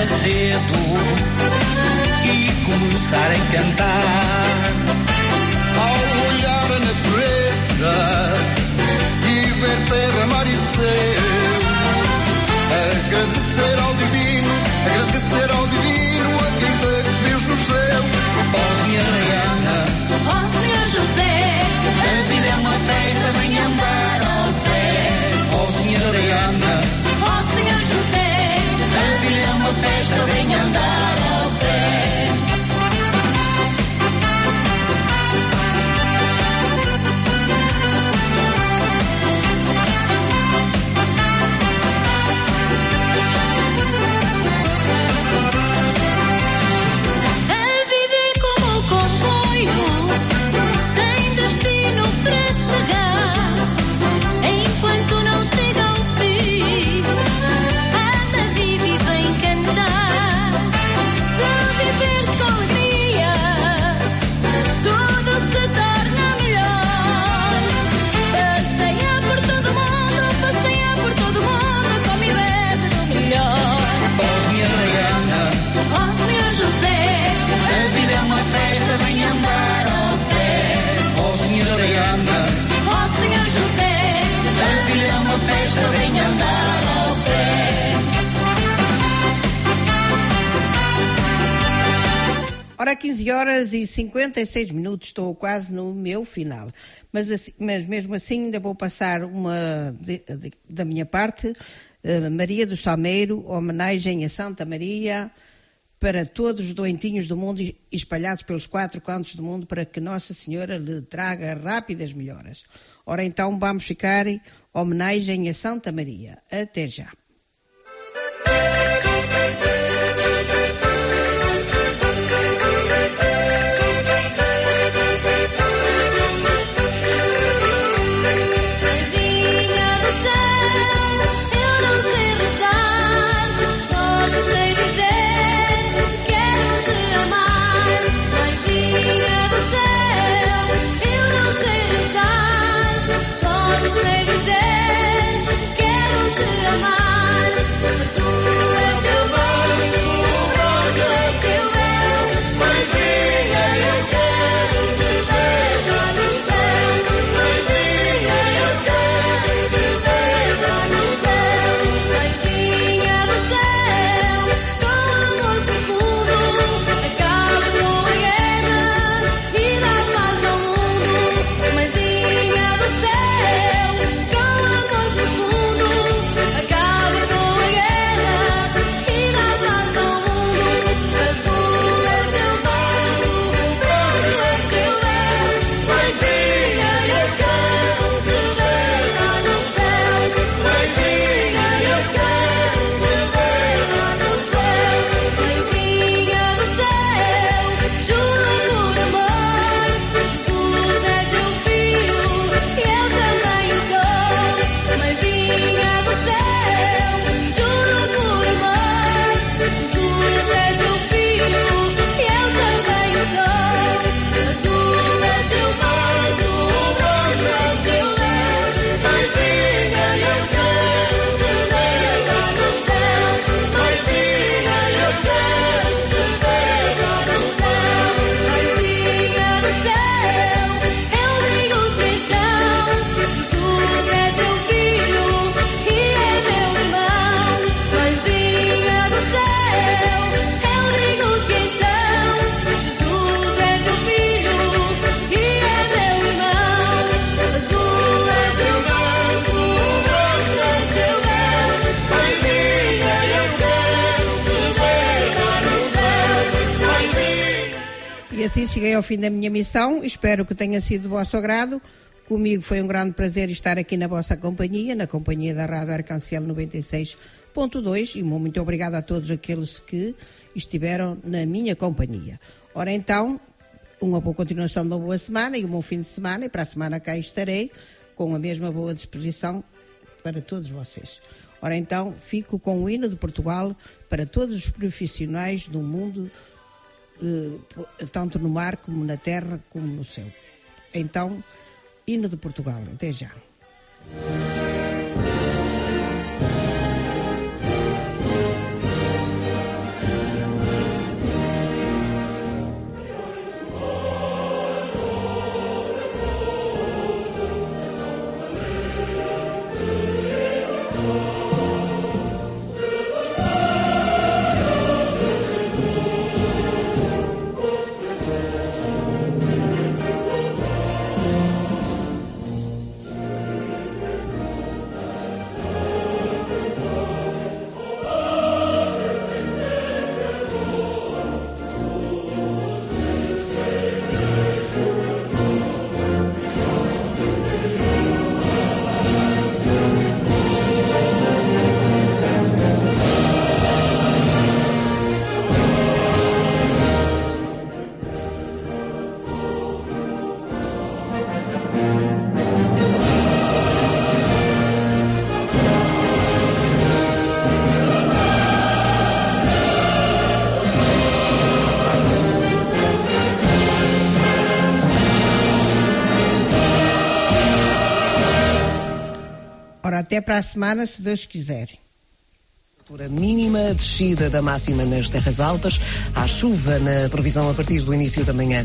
cedo E começar a cantar festa, vem andar 15 horas e 56 minutos, estou quase no meu final. Mas, assim, mas mesmo assim ainda vou passar uma de, de, da minha parte, uh, Maria do Salmeiro, homenagem a Santa Maria, para todos os doentinhos do mundo espalhados pelos quatro cantos do mundo, para que Nossa Senhora lhe traga rápidas melhoras. Ora, então vamos ficar em homenagem a Santa Maria. Até já. Cheguei ao fim da minha missão. Espero que tenha sido do vosso agrado. Comigo foi um grande prazer estar aqui na vossa companhia, na companhia da Rádio Arcancel 96.2 e muito obrigado a todos aqueles que estiveram na minha companhia. Ora então, uma boa continuação de uma boa semana e um bom fim de semana e para a semana cá estarei com a mesma boa disposição para todos vocês. Ora então, fico com o hino de Portugal para todos os profissionais do mundo tanto no mar como na terra como no céu. Então, hino de Portugal. Até já. Até para a semana, se Deus quiser. Temperatura mínima, descida da máxima nas terras altas, há chuva na previsão a partir do início da manhã.